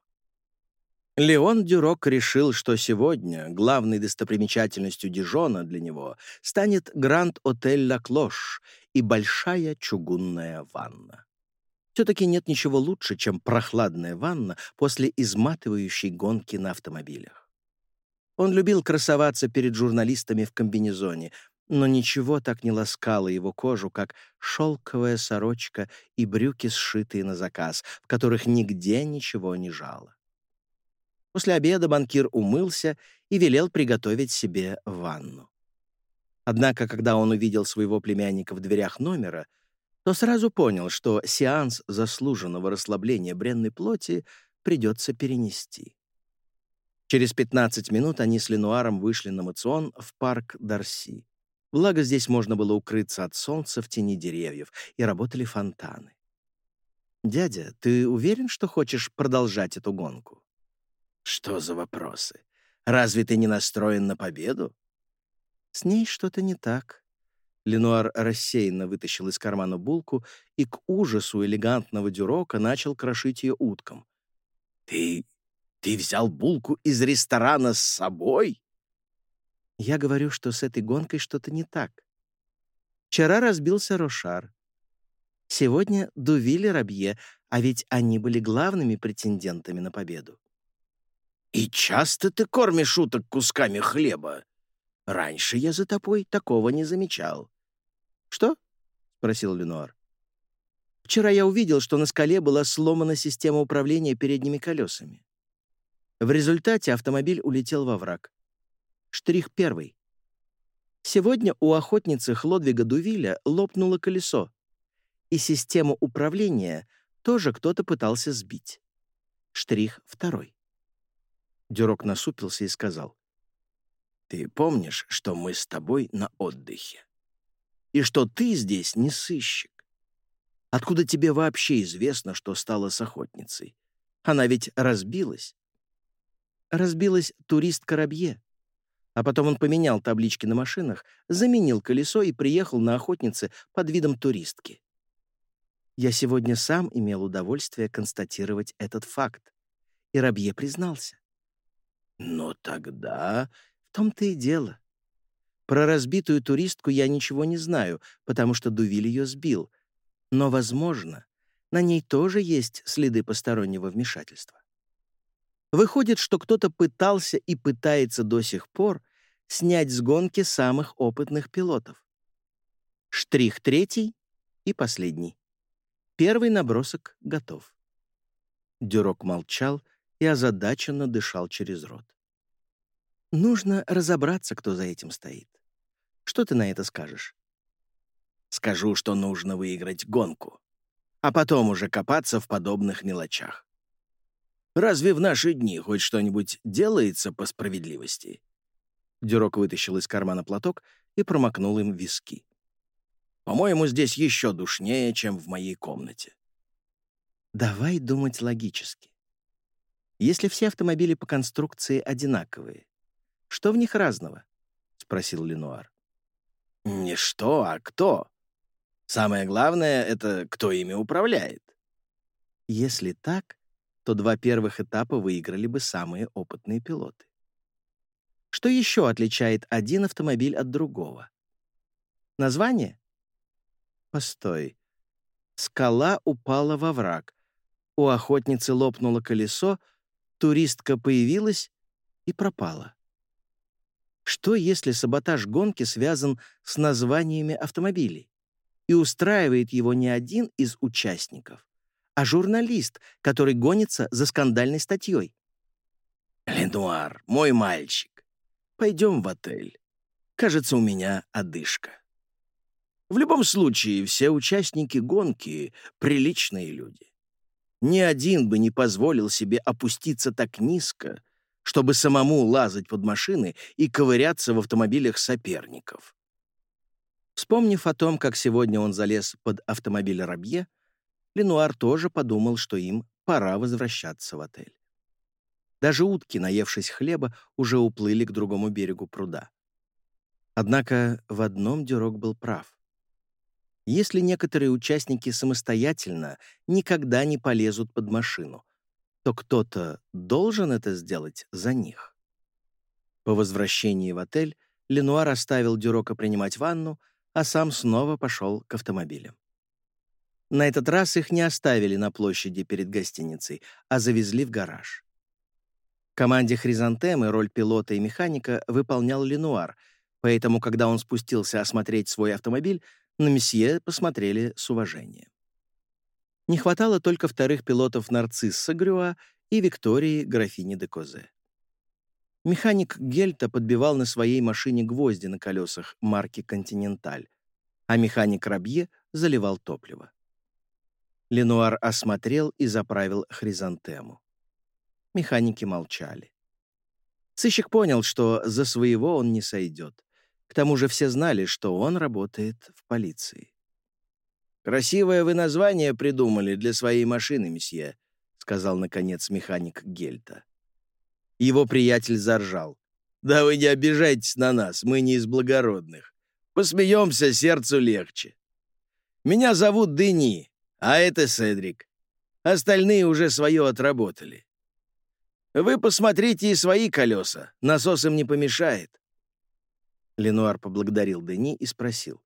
Леон Дюрок решил, что сегодня главной достопримечательностью Дижона для него станет Гранд-отель «Ла Клош» и большая чугунная ванна. Все-таки нет ничего лучше, чем прохладная ванна после изматывающей гонки на автомобилях. Он любил красоваться перед журналистами в комбинезоне, но ничего так не ласкало его кожу, как шелковая сорочка и брюки, сшитые на заказ, в которых нигде ничего не жало. После обеда банкир умылся и велел приготовить себе ванну. Однако, когда он увидел своего племянника в дверях номера, то сразу понял, что сеанс заслуженного расслабления бренной плоти придется перенести. Через 15 минут они с Ленуаром вышли на Мацион в парк Дарси. Благо, здесь можно было укрыться от солнца в тени деревьев, и работали фонтаны. «Дядя, ты уверен, что хочешь продолжать эту гонку?» «Что за вопросы? Разве ты не настроен на победу?» «С ней что-то не так». Ленуар рассеянно вытащил из кармана булку и к ужасу элегантного дюрока начал крошить ее утком. «Ты ты взял булку из ресторана с собой? Я говорю, что с этой гонкой что-то не так. Вчера разбился Рошар. Сегодня Дувили Рабье, а ведь они были главными претендентами на победу. «И часто ты кормишь уток кусками хлеба? Раньше я за тобой такого не замечал». «Что?» — спросил Ленуар. «Вчера я увидел, что на скале была сломана система управления передними колесами. В результате автомобиль улетел во враг. Штрих первый. Сегодня у охотницы Хлодвига Дувиля лопнуло колесо, и систему управления тоже кто-то пытался сбить. Штрих второй. Дюрок насупился и сказал. «Ты помнишь, что мы с тобой на отдыхе? И что ты здесь не сыщик? Откуда тебе вообще известно, что стало с охотницей? Она ведь разбилась, разбилась турист Карабье. А потом он поменял таблички на машинах, заменил колесо и приехал на охотнице под видом туристки. Я сегодня сам имел удовольствие констатировать этот факт. И Рабье признался. «Но тогда...» В том-то и дело. Про разбитую туристку я ничего не знаю, потому что Дувиль ее сбил. Но, возможно, на ней тоже есть следы постороннего вмешательства. Выходит, что кто-то пытался и пытается до сих пор снять с гонки самых опытных пилотов. Штрих третий и последний. Первый набросок готов. Дюрок молчал и озадаченно дышал через рот. Нужно разобраться, кто за этим стоит. Что ты на это скажешь? Скажу, что нужно выиграть гонку, а потом уже копаться в подобных мелочах. Разве в наши дни хоть что-нибудь делается по справедливости?» Дюрок вытащил из кармана платок и промокнул им виски. «По-моему, здесь еще душнее, чем в моей комнате». «Давай думать логически. Если все автомобили по конструкции одинаковые, что в них разного?» — спросил Ленуар. «Не что, а кто. Самое главное — это кто ими управляет». «Если так, то два первых этапа выиграли бы самые опытные пилоты. Что еще отличает один автомобиль от другого? Название? Постой. Скала упала во враг. У охотницы лопнуло колесо, туристка появилась и пропала. Что, если саботаж гонки связан с названиями автомобилей и устраивает его не один из участников, а журналист, который гонится за скандальной статьей. «Ленуар, мой мальчик, пойдем в отель. Кажется, у меня одышка». В любом случае, все участники гонки — приличные люди. Ни один бы не позволил себе опуститься так низко, чтобы самому лазать под машины и ковыряться в автомобилях соперников. Вспомнив о том, как сегодня он залез под автомобиль Рабье, Ленуар тоже подумал, что им пора возвращаться в отель. Даже утки, наевшись хлеба, уже уплыли к другому берегу пруда. Однако в одном Дюрок был прав. Если некоторые участники самостоятельно никогда не полезут под машину, то кто-то должен это сделать за них. По возвращении в отель Ленуар оставил Дюрока принимать ванну, а сам снова пошел к автомобилям. На этот раз их не оставили на площади перед гостиницей, а завезли в гараж. команде «Хризантемы» роль пилота и механика выполнял Ленуар, поэтому, когда он спустился осмотреть свой автомобиль, на месье посмотрели с уважением. Не хватало только вторых пилотов Нарцисса Грюа и Виктории, графини де Козе. Механик Гельта подбивал на своей машине гвозди на колесах марки «Континенталь», а механик Рабье заливал топливо. Ленуар осмотрел и заправил хризантему. Механики молчали. Сыщик понял, что за своего он не сойдет. К тому же все знали, что он работает в полиции. «Красивое вы название придумали для своей машины, месье», — сказал, наконец, механик Гельта. Его приятель заржал. «Да вы не обижайтесь на нас, мы не из благородных. Посмеемся, сердцу легче. Меня зовут Дени, а это Седрик. Остальные уже свое отработали. Вы посмотрите и свои колеса, насос им не помешает. Ленуар поблагодарил Дени и спросил.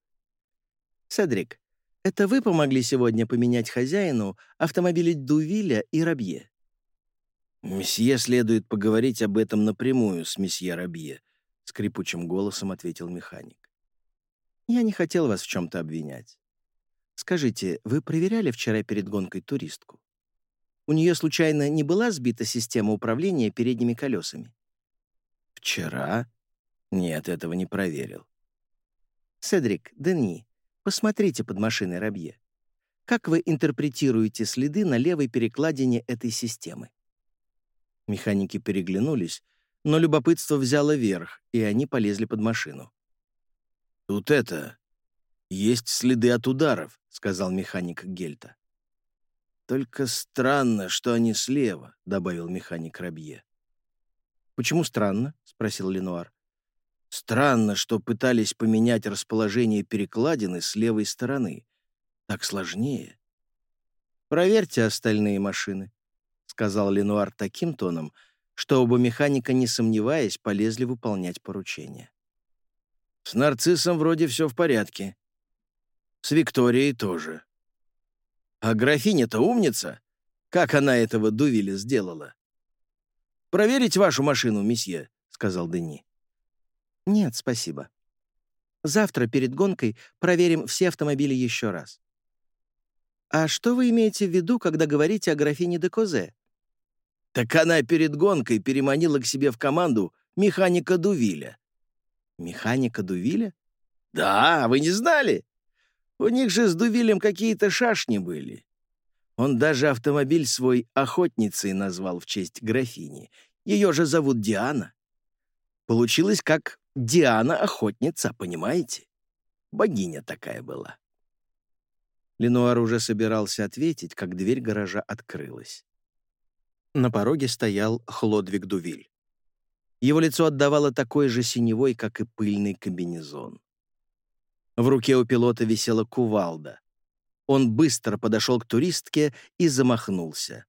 «Седрик, это вы помогли сегодня поменять хозяину автомобили Дувиля и Рабье?» «Месье следует поговорить об этом напрямую с месье Рабье», — скрипучим голосом ответил механик. «Я не хотел вас в чем-то обвинять. Скажите, вы проверяли вчера перед гонкой туристку? У нее случайно не была сбита система управления передними колесами? Вчера? Нет, этого не проверил. Седрик, Дени, посмотрите под машиной Рабье. Как вы интерпретируете следы на левой перекладине этой системы? Механики переглянулись, но любопытство взяло верх, и они полезли под машину. «Тут это... Есть следы от ударов», — сказал механик Гельта. «Только странно, что они слева», — добавил механик Рабье. «Почему странно?» — спросил Ленуар. Странно, что пытались поменять расположение перекладины с левой стороны. Так сложнее. «Проверьте остальные машины», — сказал Ленуар таким тоном, что оба механика, не сомневаясь, полезли выполнять поручение. «С нарциссом вроде все в порядке. С Викторией тоже. А графиня-то умница. Как она этого Дувиля сделала?» «Проверить вашу машину, месье», — сказал Дени. «Нет, спасибо. Завтра перед гонкой проверим все автомобили еще раз. «А что вы имеете в виду, когда говорите о графине де Козе?» «Так она перед гонкой переманила к себе в команду механика Дувиля». «Механика Дувиля?» «Да, вы не знали? У них же с Дувилем какие-то шашни были. Он даже автомобиль свой охотницей назвал в честь графини. Ее же зовут Диана. Получилось как Диана-охотница, понимаете? Богиня такая была. Ленуар уже собирался ответить, как дверь гаража открылась. На пороге стоял Хлодвиг Дувиль. Его лицо отдавало такой же синевой, как и пыльный комбинезон. В руке у пилота висела кувалда. Он быстро подошел к туристке и замахнулся.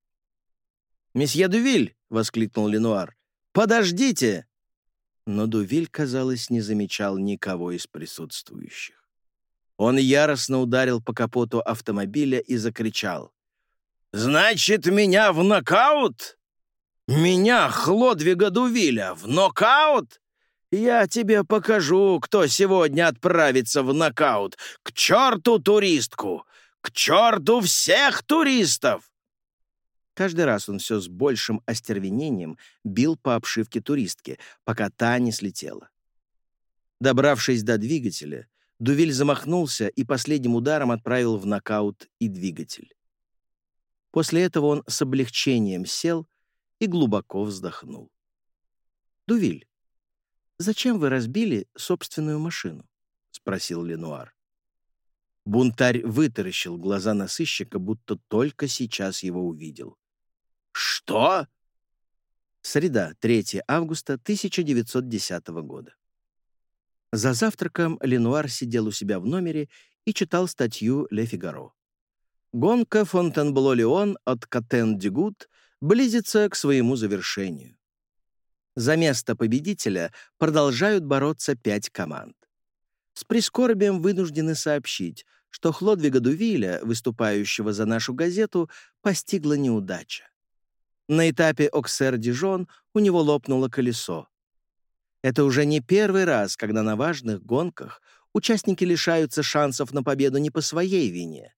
«Месье Дувиль!» — воскликнул Ленуар. «Подождите!» Но Дувиль, казалось, не замечал никого из присутствующих. Он яростно ударил по капоту автомобиля и закричал. «Значит, меня в нокаут? Меня, Хлодвига Дувиля, в нокаут? Я тебе покажу, кто сегодня отправится в нокаут. К черту туристку! К черту всех туристов!» Каждый раз он все с большим остервенением бил по обшивке туристки, пока та не слетела. Добравшись до двигателя, Дувиль замахнулся и последним ударом отправил в нокаут и двигатель. После этого он с облегчением сел и глубоко вздохнул. «Дувиль, зачем вы разбили собственную машину?» — спросил Ленуар. Бунтарь вытаращил глаза на сыщика, будто только сейчас его увидел. «Что?» Среда, 3 августа 1910 года. За завтраком Ленуар сидел у себя в номере и читал статью «Ле Фигаро». Гонка Фонтенбло-Леон от Катен-Дегут близится к своему завершению. За место победителя продолжают бороться пять команд. С прискорбием вынуждены сообщить, что Хлодвига Дувиля, выступающего за нашу газету, постигла неудача. На этапе Оксер-Дижон у него лопнуло колесо. Это уже не первый раз, когда на важных гонках участники лишаются шансов на победу не по своей вине,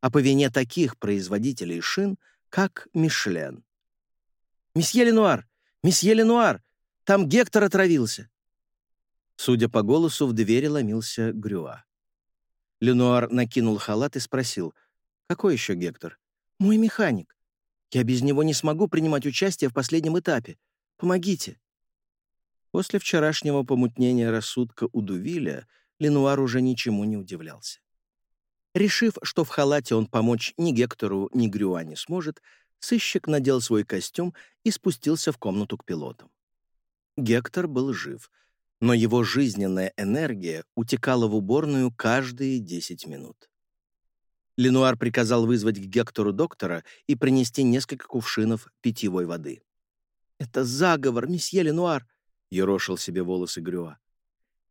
а по вине таких производителей шин, как Мишлен. «Месье Ленуар! Месье Ленуар! Там Гектор отравился!» Судя по голосу, в двери ломился Грюа. Ленуар накинул халат и спросил, «Какой еще Гектор?» «Мой механик. Я без него не смогу принимать участие в последнем этапе. Помогите!» После вчерашнего помутнения рассудка у Дувиля Ленуар уже ничему не удивлялся. Решив, что в халате он помочь ни Гектору, ни Грюа не сможет, сыщик надел свой костюм и спустился в комнату к пилотам. Гектор был жив, но его жизненная энергия утекала в уборную каждые 10 минут. Ленуар приказал вызвать к Гектору доктора и принести несколько кувшинов питьевой воды. «Это заговор, месье Ленуар!» — ерошил себе волосы Грюа.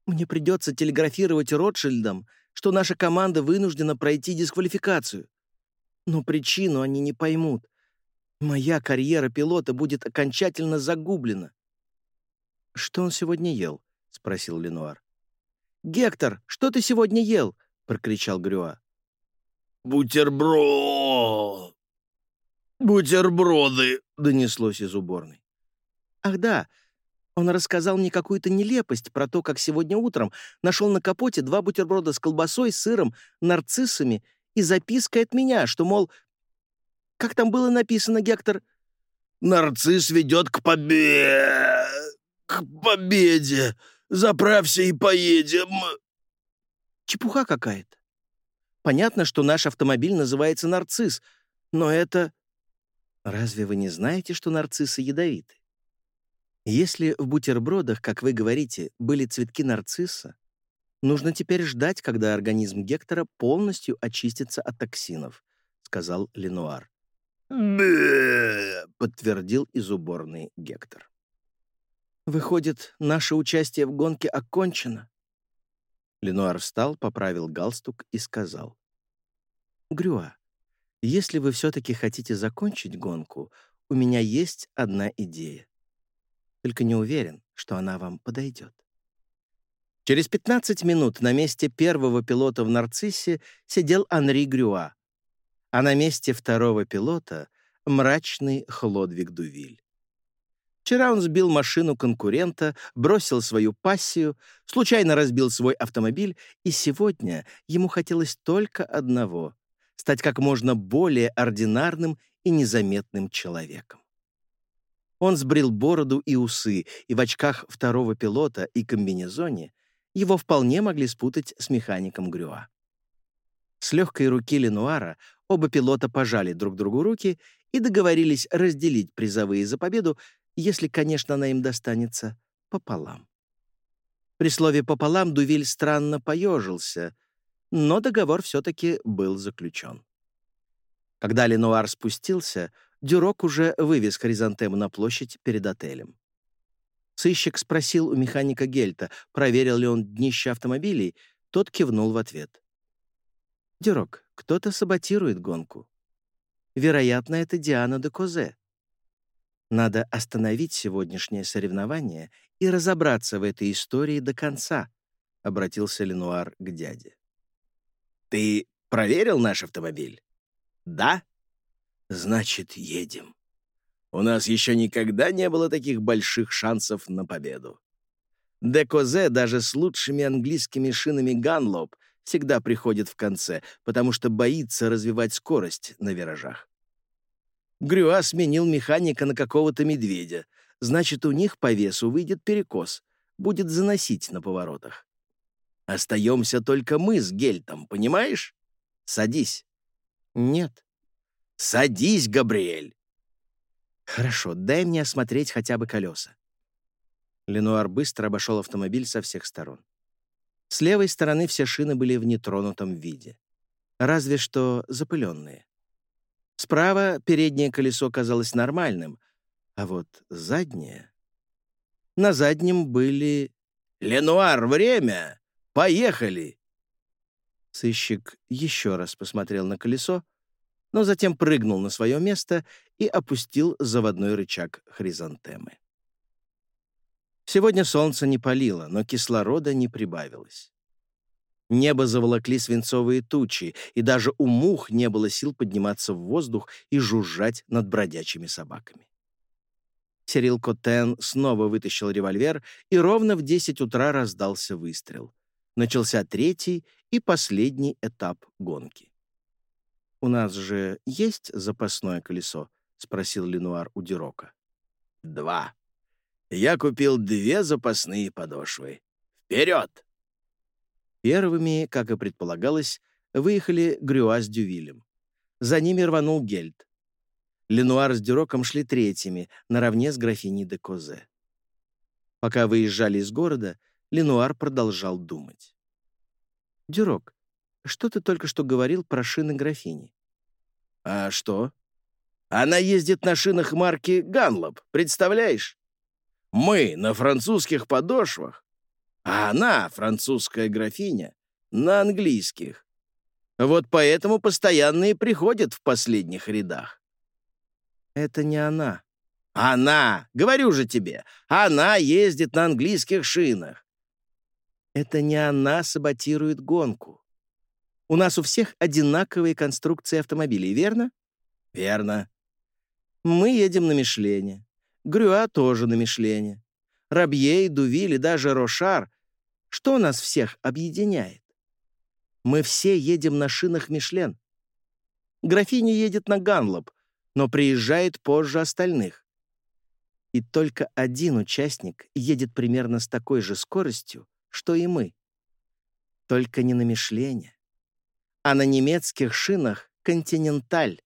«Мне придется телеграфировать Ротшильдам, что наша команда вынуждена пройти дисквалификацию. Но причину они не поймут. Моя карьера пилота будет окончательно загублена». «Что он сегодня ел?» — спросил Ленуар. «Гектор, что ты сегодня ел?» — прокричал Грюа. «Бутерброд! Бутерброды!» — донеслось из уборной. «Ах да, он рассказал мне какую-то нелепость про то, как сегодня утром нашел на капоте два бутерброда с колбасой, сыром, нарциссами и запиской от меня, что, мол... Как там было написано, Гектор? «Нарцисс ведет к победе! К победе! Заправься и поедем!» Чепуха какая-то. Понятно, что наш автомобиль называется «Нарцисс», но это... Разве вы не знаете, что нарциссы ядовиты? Если в бутербродах, как вы говорите, были цветки нарцисса, нужно теперь ждать, когда организм Гектора полностью очистится от токсинов, сказал Ленуар. Подтвердил из уборной Гектор. «Выходит, наше участие в гонке окончено?» Ленуар встал, поправил галстук и сказал. «Грюа, если вы все-таки хотите закончить гонку, у меня есть одна идея. Только не уверен, что она вам подойдет». Через 15 минут на месте первого пилота в «Нарциссе» сидел Анри Грюа, а на месте второго пилота — мрачный Хлодвиг Дувиль. Вчера он сбил машину конкурента, бросил свою пассию, случайно разбил свой автомобиль, и сегодня ему хотелось только одного — стать как можно более ординарным и незаметным человеком. Он сбрил бороду и усы, и в очках второго пилота и комбинезоне его вполне могли спутать с механиком Грюа. С легкой руки Ленуара оба пилота пожали друг другу руки и договорились разделить призовые за победу если, конечно, она им достанется пополам. При слове «пополам» Дувиль странно поежился, но договор все-таки был заключен. Когда Ленуар спустился, Дюрок уже вывез хризантему на площадь перед отелем. Сыщик спросил у механика Гельта, проверил ли он днище автомобилей, тот кивнул в ответ. «Дюрок, кто-то саботирует гонку. Вероятно, это Диана де Козе. Надо остановить сегодняшнее соревнование и разобраться в этой истории до конца», — обратился Ленуар к дяде. «Ты проверил наш автомобиль?» «Да?» «Значит, едем. У нас еще никогда не было таких больших шансов на победу. Декозе даже с лучшими английскими шинами Ганлоп всегда приходит в конце, потому что боится развивать скорость на виражах. Грюа сменил механика на какого-то медведя. Значит, у них по весу выйдет перекос. Будет заносить на поворотах. Остаемся только мы с Гельтом, понимаешь? Садись. Нет. Садись, Габриэль. Хорошо, дай мне осмотреть хотя бы колеса. Ленуар быстро обошел автомобиль со всех сторон. С левой стороны все шины были в нетронутом виде. Разве что запыленные. Справа переднее колесо казалось нормальным, а вот заднее... На заднем были... «Ленуар, время! Поехали!» Сыщик еще раз посмотрел на колесо, но затем прыгнул на свое место и опустил заводной рычаг хризантемы. Сегодня солнце не палило, но кислорода не прибавилось. Небо заволокли свинцовые тучи, и даже у мух не было сил подниматься в воздух и жужжать над бродячими собаками. Сирил Котен снова вытащил револьвер, и ровно в 10 утра раздался выстрел. Начался третий и последний этап гонки. «У нас же есть запасное колесо?» — спросил Ленуар у Дирока. «Два. Я купил две запасные подошвы. Вперед!» Первыми, как и предполагалось, выехали Грюа с Дювилем. За ними рванул Гельд. Ленуар с Дюроком шли третьими, наравне с графиней де Козе. Пока выезжали из города, Ленуар продолжал думать. «Дюрок, что ты только что говорил про шины графини?» «А что? Она ездит на шинах марки «Ганлоп», представляешь? Мы на французских подошвах, а она, французская графиня, на английских. Вот поэтому постоянно и приходят в последних рядах. Это не она. Она! Говорю же тебе, она ездит на английских шинах. Это не она саботирует гонку. У нас у всех одинаковые конструкции автомобилей, верно? Верно. Мы едем на Мишлене. Грюа тоже на Мишлене. Рабье, Дувиль и даже Рошар что нас всех объединяет? Мы все едем на шинах Мишлен. Графиня едет на Ганлоп, но приезжает позже остальных. И только один участник едет примерно с такой же скоростью, что и мы. Только не на Мишлене, а на немецких шинах «Континенталь».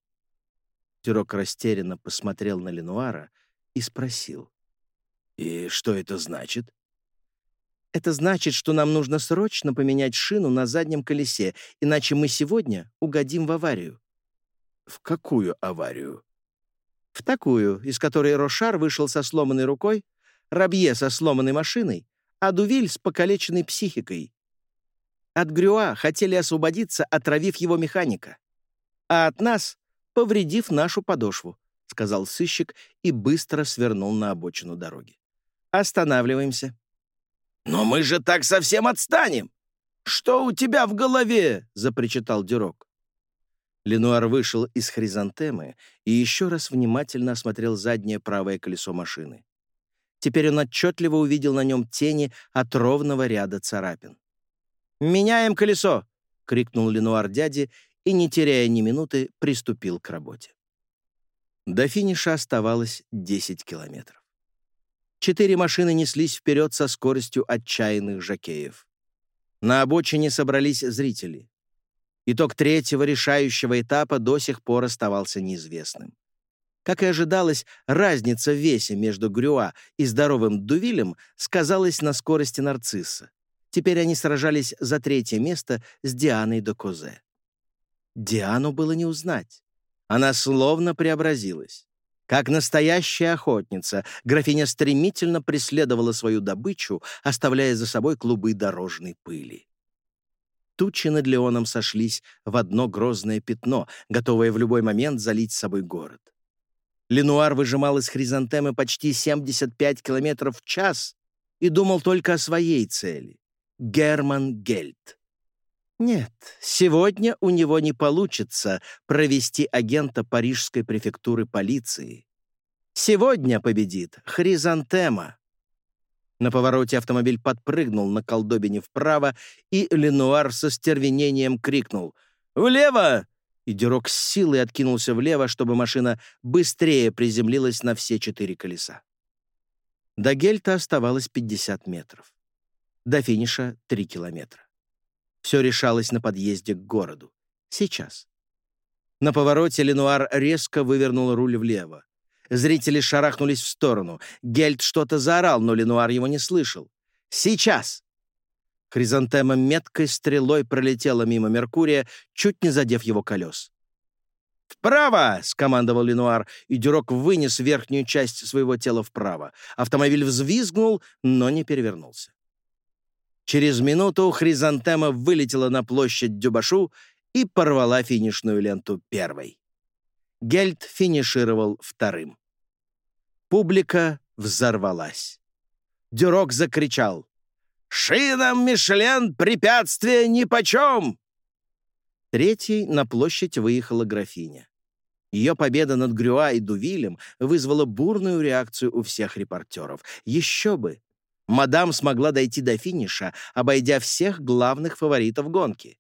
Тюрок растерянно посмотрел на Ленуара и спросил. «И что это значит?» «Это значит, что нам нужно срочно поменять шину на заднем колесе, иначе мы сегодня угодим в аварию». «В какую аварию?» «В такую, из которой Рошар вышел со сломанной рукой, Рабье со сломанной машиной, а Дувиль с покалеченной психикой. От Грюа хотели освободиться, отравив его механика. А от нас — повредив нашу подошву», — сказал сыщик и быстро свернул на обочину дороги. «Останавливаемся». «Но мы же так совсем отстанем! Что у тебя в голове?» — запричитал Дюрок. Ленуар вышел из хризантемы и еще раз внимательно осмотрел заднее правое колесо машины. Теперь он отчетливо увидел на нем тени от ровного ряда царапин. «Меняем колесо!» — крикнул Ленуар дяде и, не теряя ни минуты, приступил к работе. До финиша оставалось 10 километров. Четыре машины неслись вперед со скоростью отчаянных жакеев. На обочине собрались зрители. Итог третьего решающего этапа до сих пор оставался неизвестным. Как и ожидалось, разница в весе между Грюа и здоровым Дувилем сказалась на скорости нарцисса. Теперь они сражались за третье место с Дианой до Козе. Диану было не узнать. Она словно преобразилась. Как настоящая охотница, графиня стремительно преследовала свою добычу, оставляя за собой клубы дорожной пыли. Тучи над Леоном сошлись в одно грозное пятно, готовое в любой момент залить с собой город. Ленуар выжимал из хризантемы почти 75 км в час и думал только о своей цели — Герман Гельт. Нет, сегодня у него не получится провести агента парижской префектуры полиции. Сегодня победит Хризантема. На повороте автомобиль подпрыгнул на колдобине вправо, и Ленуар со стервенением крикнул «Влево! и Дюрок с силой откинулся влево, чтобы машина быстрее приземлилась на все четыре колеса. До Гельта оставалось 50 метров. До финиша — 3 километра. Все решалось на подъезде к городу. Сейчас. На повороте Ленуар резко вывернул руль влево. Зрители шарахнулись в сторону. Гельт что-то заорал, но Ленуар его не слышал. «Сейчас!» Хризантема меткой стрелой пролетела мимо Меркурия, чуть не задев его колес. «Вправо!» — скомандовал Ленуар, и Дюрок вынес верхнюю часть своего тела вправо. Автомобиль взвизгнул, но не перевернулся. Через минуту Хризантема вылетела на площадь Дюбашу и порвала финишную ленту первой. Гельт финишировал вторым. Публика взорвалась. Дюрок закричал. «Шинам Мишлен препятствия нипочем!» Третьей на площадь выехала графиня. Ее победа над Грюа и Дувилем вызвала бурную реакцию у всех репортеров. Еще бы! Мадам смогла дойти до финиша, обойдя всех главных фаворитов гонки.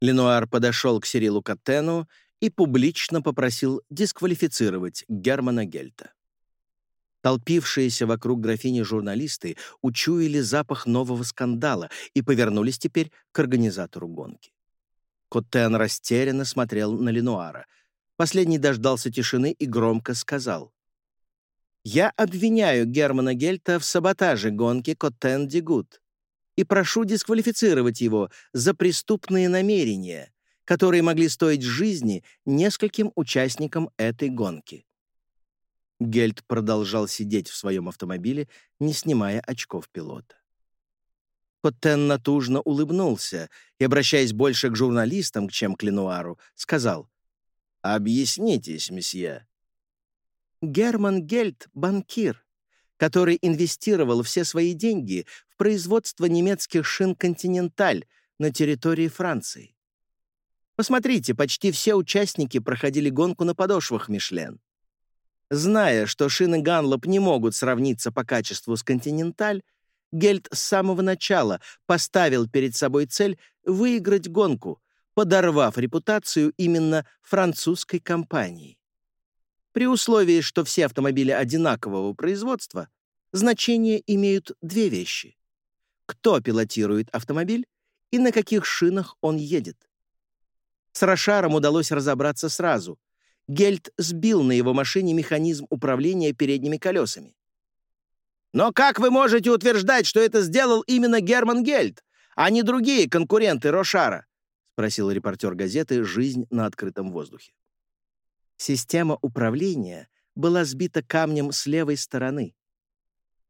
Ленуар подошел к Сирилу Каттену и публично попросил дисквалифицировать Германа Гельта. Толпившиеся вокруг графини журналисты учуяли запах нового скандала и повернулись теперь к организатору гонки. Коттен растерянно смотрел на Ленуара. Последний дождался тишины и громко сказал. «Я обвиняю Германа Гельта в саботаже гонки Коттен-Дигут и прошу дисквалифицировать его за преступные намерения, которые могли стоить жизни нескольким участникам этой гонки». Гельт продолжал сидеть в своем автомобиле, не снимая очков пилота. Коттен натужно улыбнулся и, обращаясь больше к журналистам, чем к Ленуару, сказал «Объяснитесь, месье». Герман Гельт — банкир, который инвестировал все свои деньги в производство немецких шин «Континенталь» на территории Франции. Посмотрите, почти все участники проходили гонку на подошвах «Мишлен». Зная, что шины Ганлоп не могут сравниться по качеству с «Континенталь», Гельт с самого начала поставил перед собой цель выиграть гонку, подорвав репутацию именно французской компании. При условии, что все автомобили одинакового производства, значение имеют две вещи. Кто пилотирует автомобиль и на каких шинах он едет. С Рошаром удалось разобраться сразу. Гельт сбил на его машине механизм управления передними колесами. Но как вы можете утверждать, что это сделал именно Герман Гельд, а не другие конкуренты Рошара? спросил репортер газеты «Жизнь на открытом воздухе». Система управления была сбита камнем с левой стороны,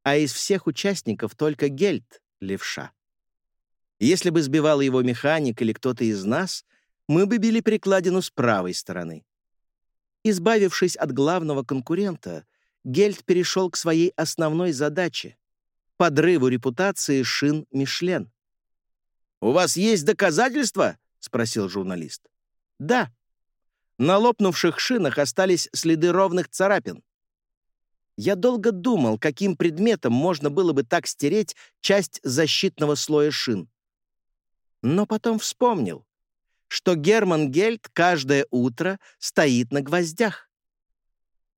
а из всех участников только Гельд — левша. Если бы сбивал его механик или кто-то из нас, мы бы били перекладину с правой стороны. Избавившись от главного конкурента, Гельд перешел к своей основной задаче — подрыву репутации шин Мишлен. «У вас есть доказательства?» — спросил журналист. «Да. На лопнувших шинах остались следы ровных царапин. Я долго думал, каким предметом можно было бы так стереть часть защитного слоя шин. Но потом вспомнил, что Герман Гельд каждое утро стоит на гвоздях.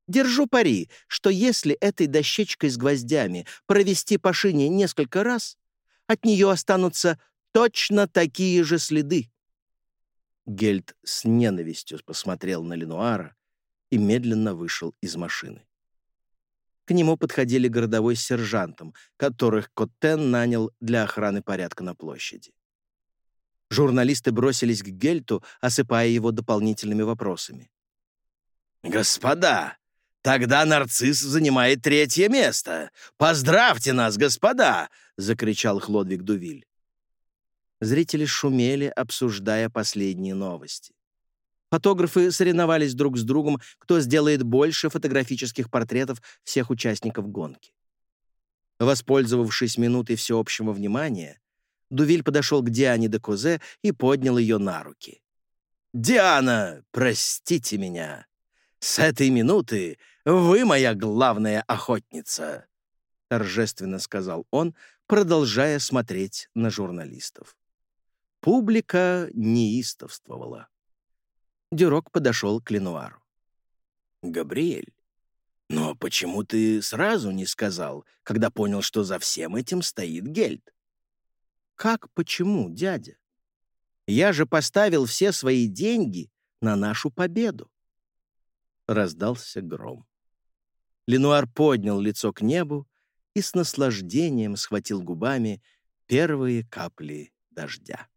Держу пари, что если этой дощечкой с гвоздями провести по шине несколько раз, от нее останутся точно такие же следы. Гельд с ненавистью посмотрел на Ленуара и медленно вышел из машины. К нему подходили городовой с сержантом, которых Коттен нанял для охраны порядка на площади. Журналисты бросились к Гельту, осыпая его дополнительными вопросами. «Господа, тогда нарцисс занимает третье место! Поздравьте нас, господа!» — закричал Хлодвиг Дувиль. Зрители шумели, обсуждая последние новости. Фотографы соревновались друг с другом, кто сделает больше фотографических портретов всех участников гонки. Воспользовавшись минутой всеобщего внимания, Дувиль подошел к Диане де Козе и поднял ее на руки. «Диана, простите меня. С этой минуты вы моя главная охотница», — торжественно сказал он, продолжая смотреть на журналистов. Публика неистовствовала. Дюрок подошел к Ленуару. «Габриэль, но почему ты сразу не сказал, когда понял, что за всем этим стоит Гельд?» «Как почему, дядя? Я же поставил все свои деньги на нашу победу». Раздался гром. Ленуар поднял лицо к небу и с наслаждением схватил губами первые капли дождя.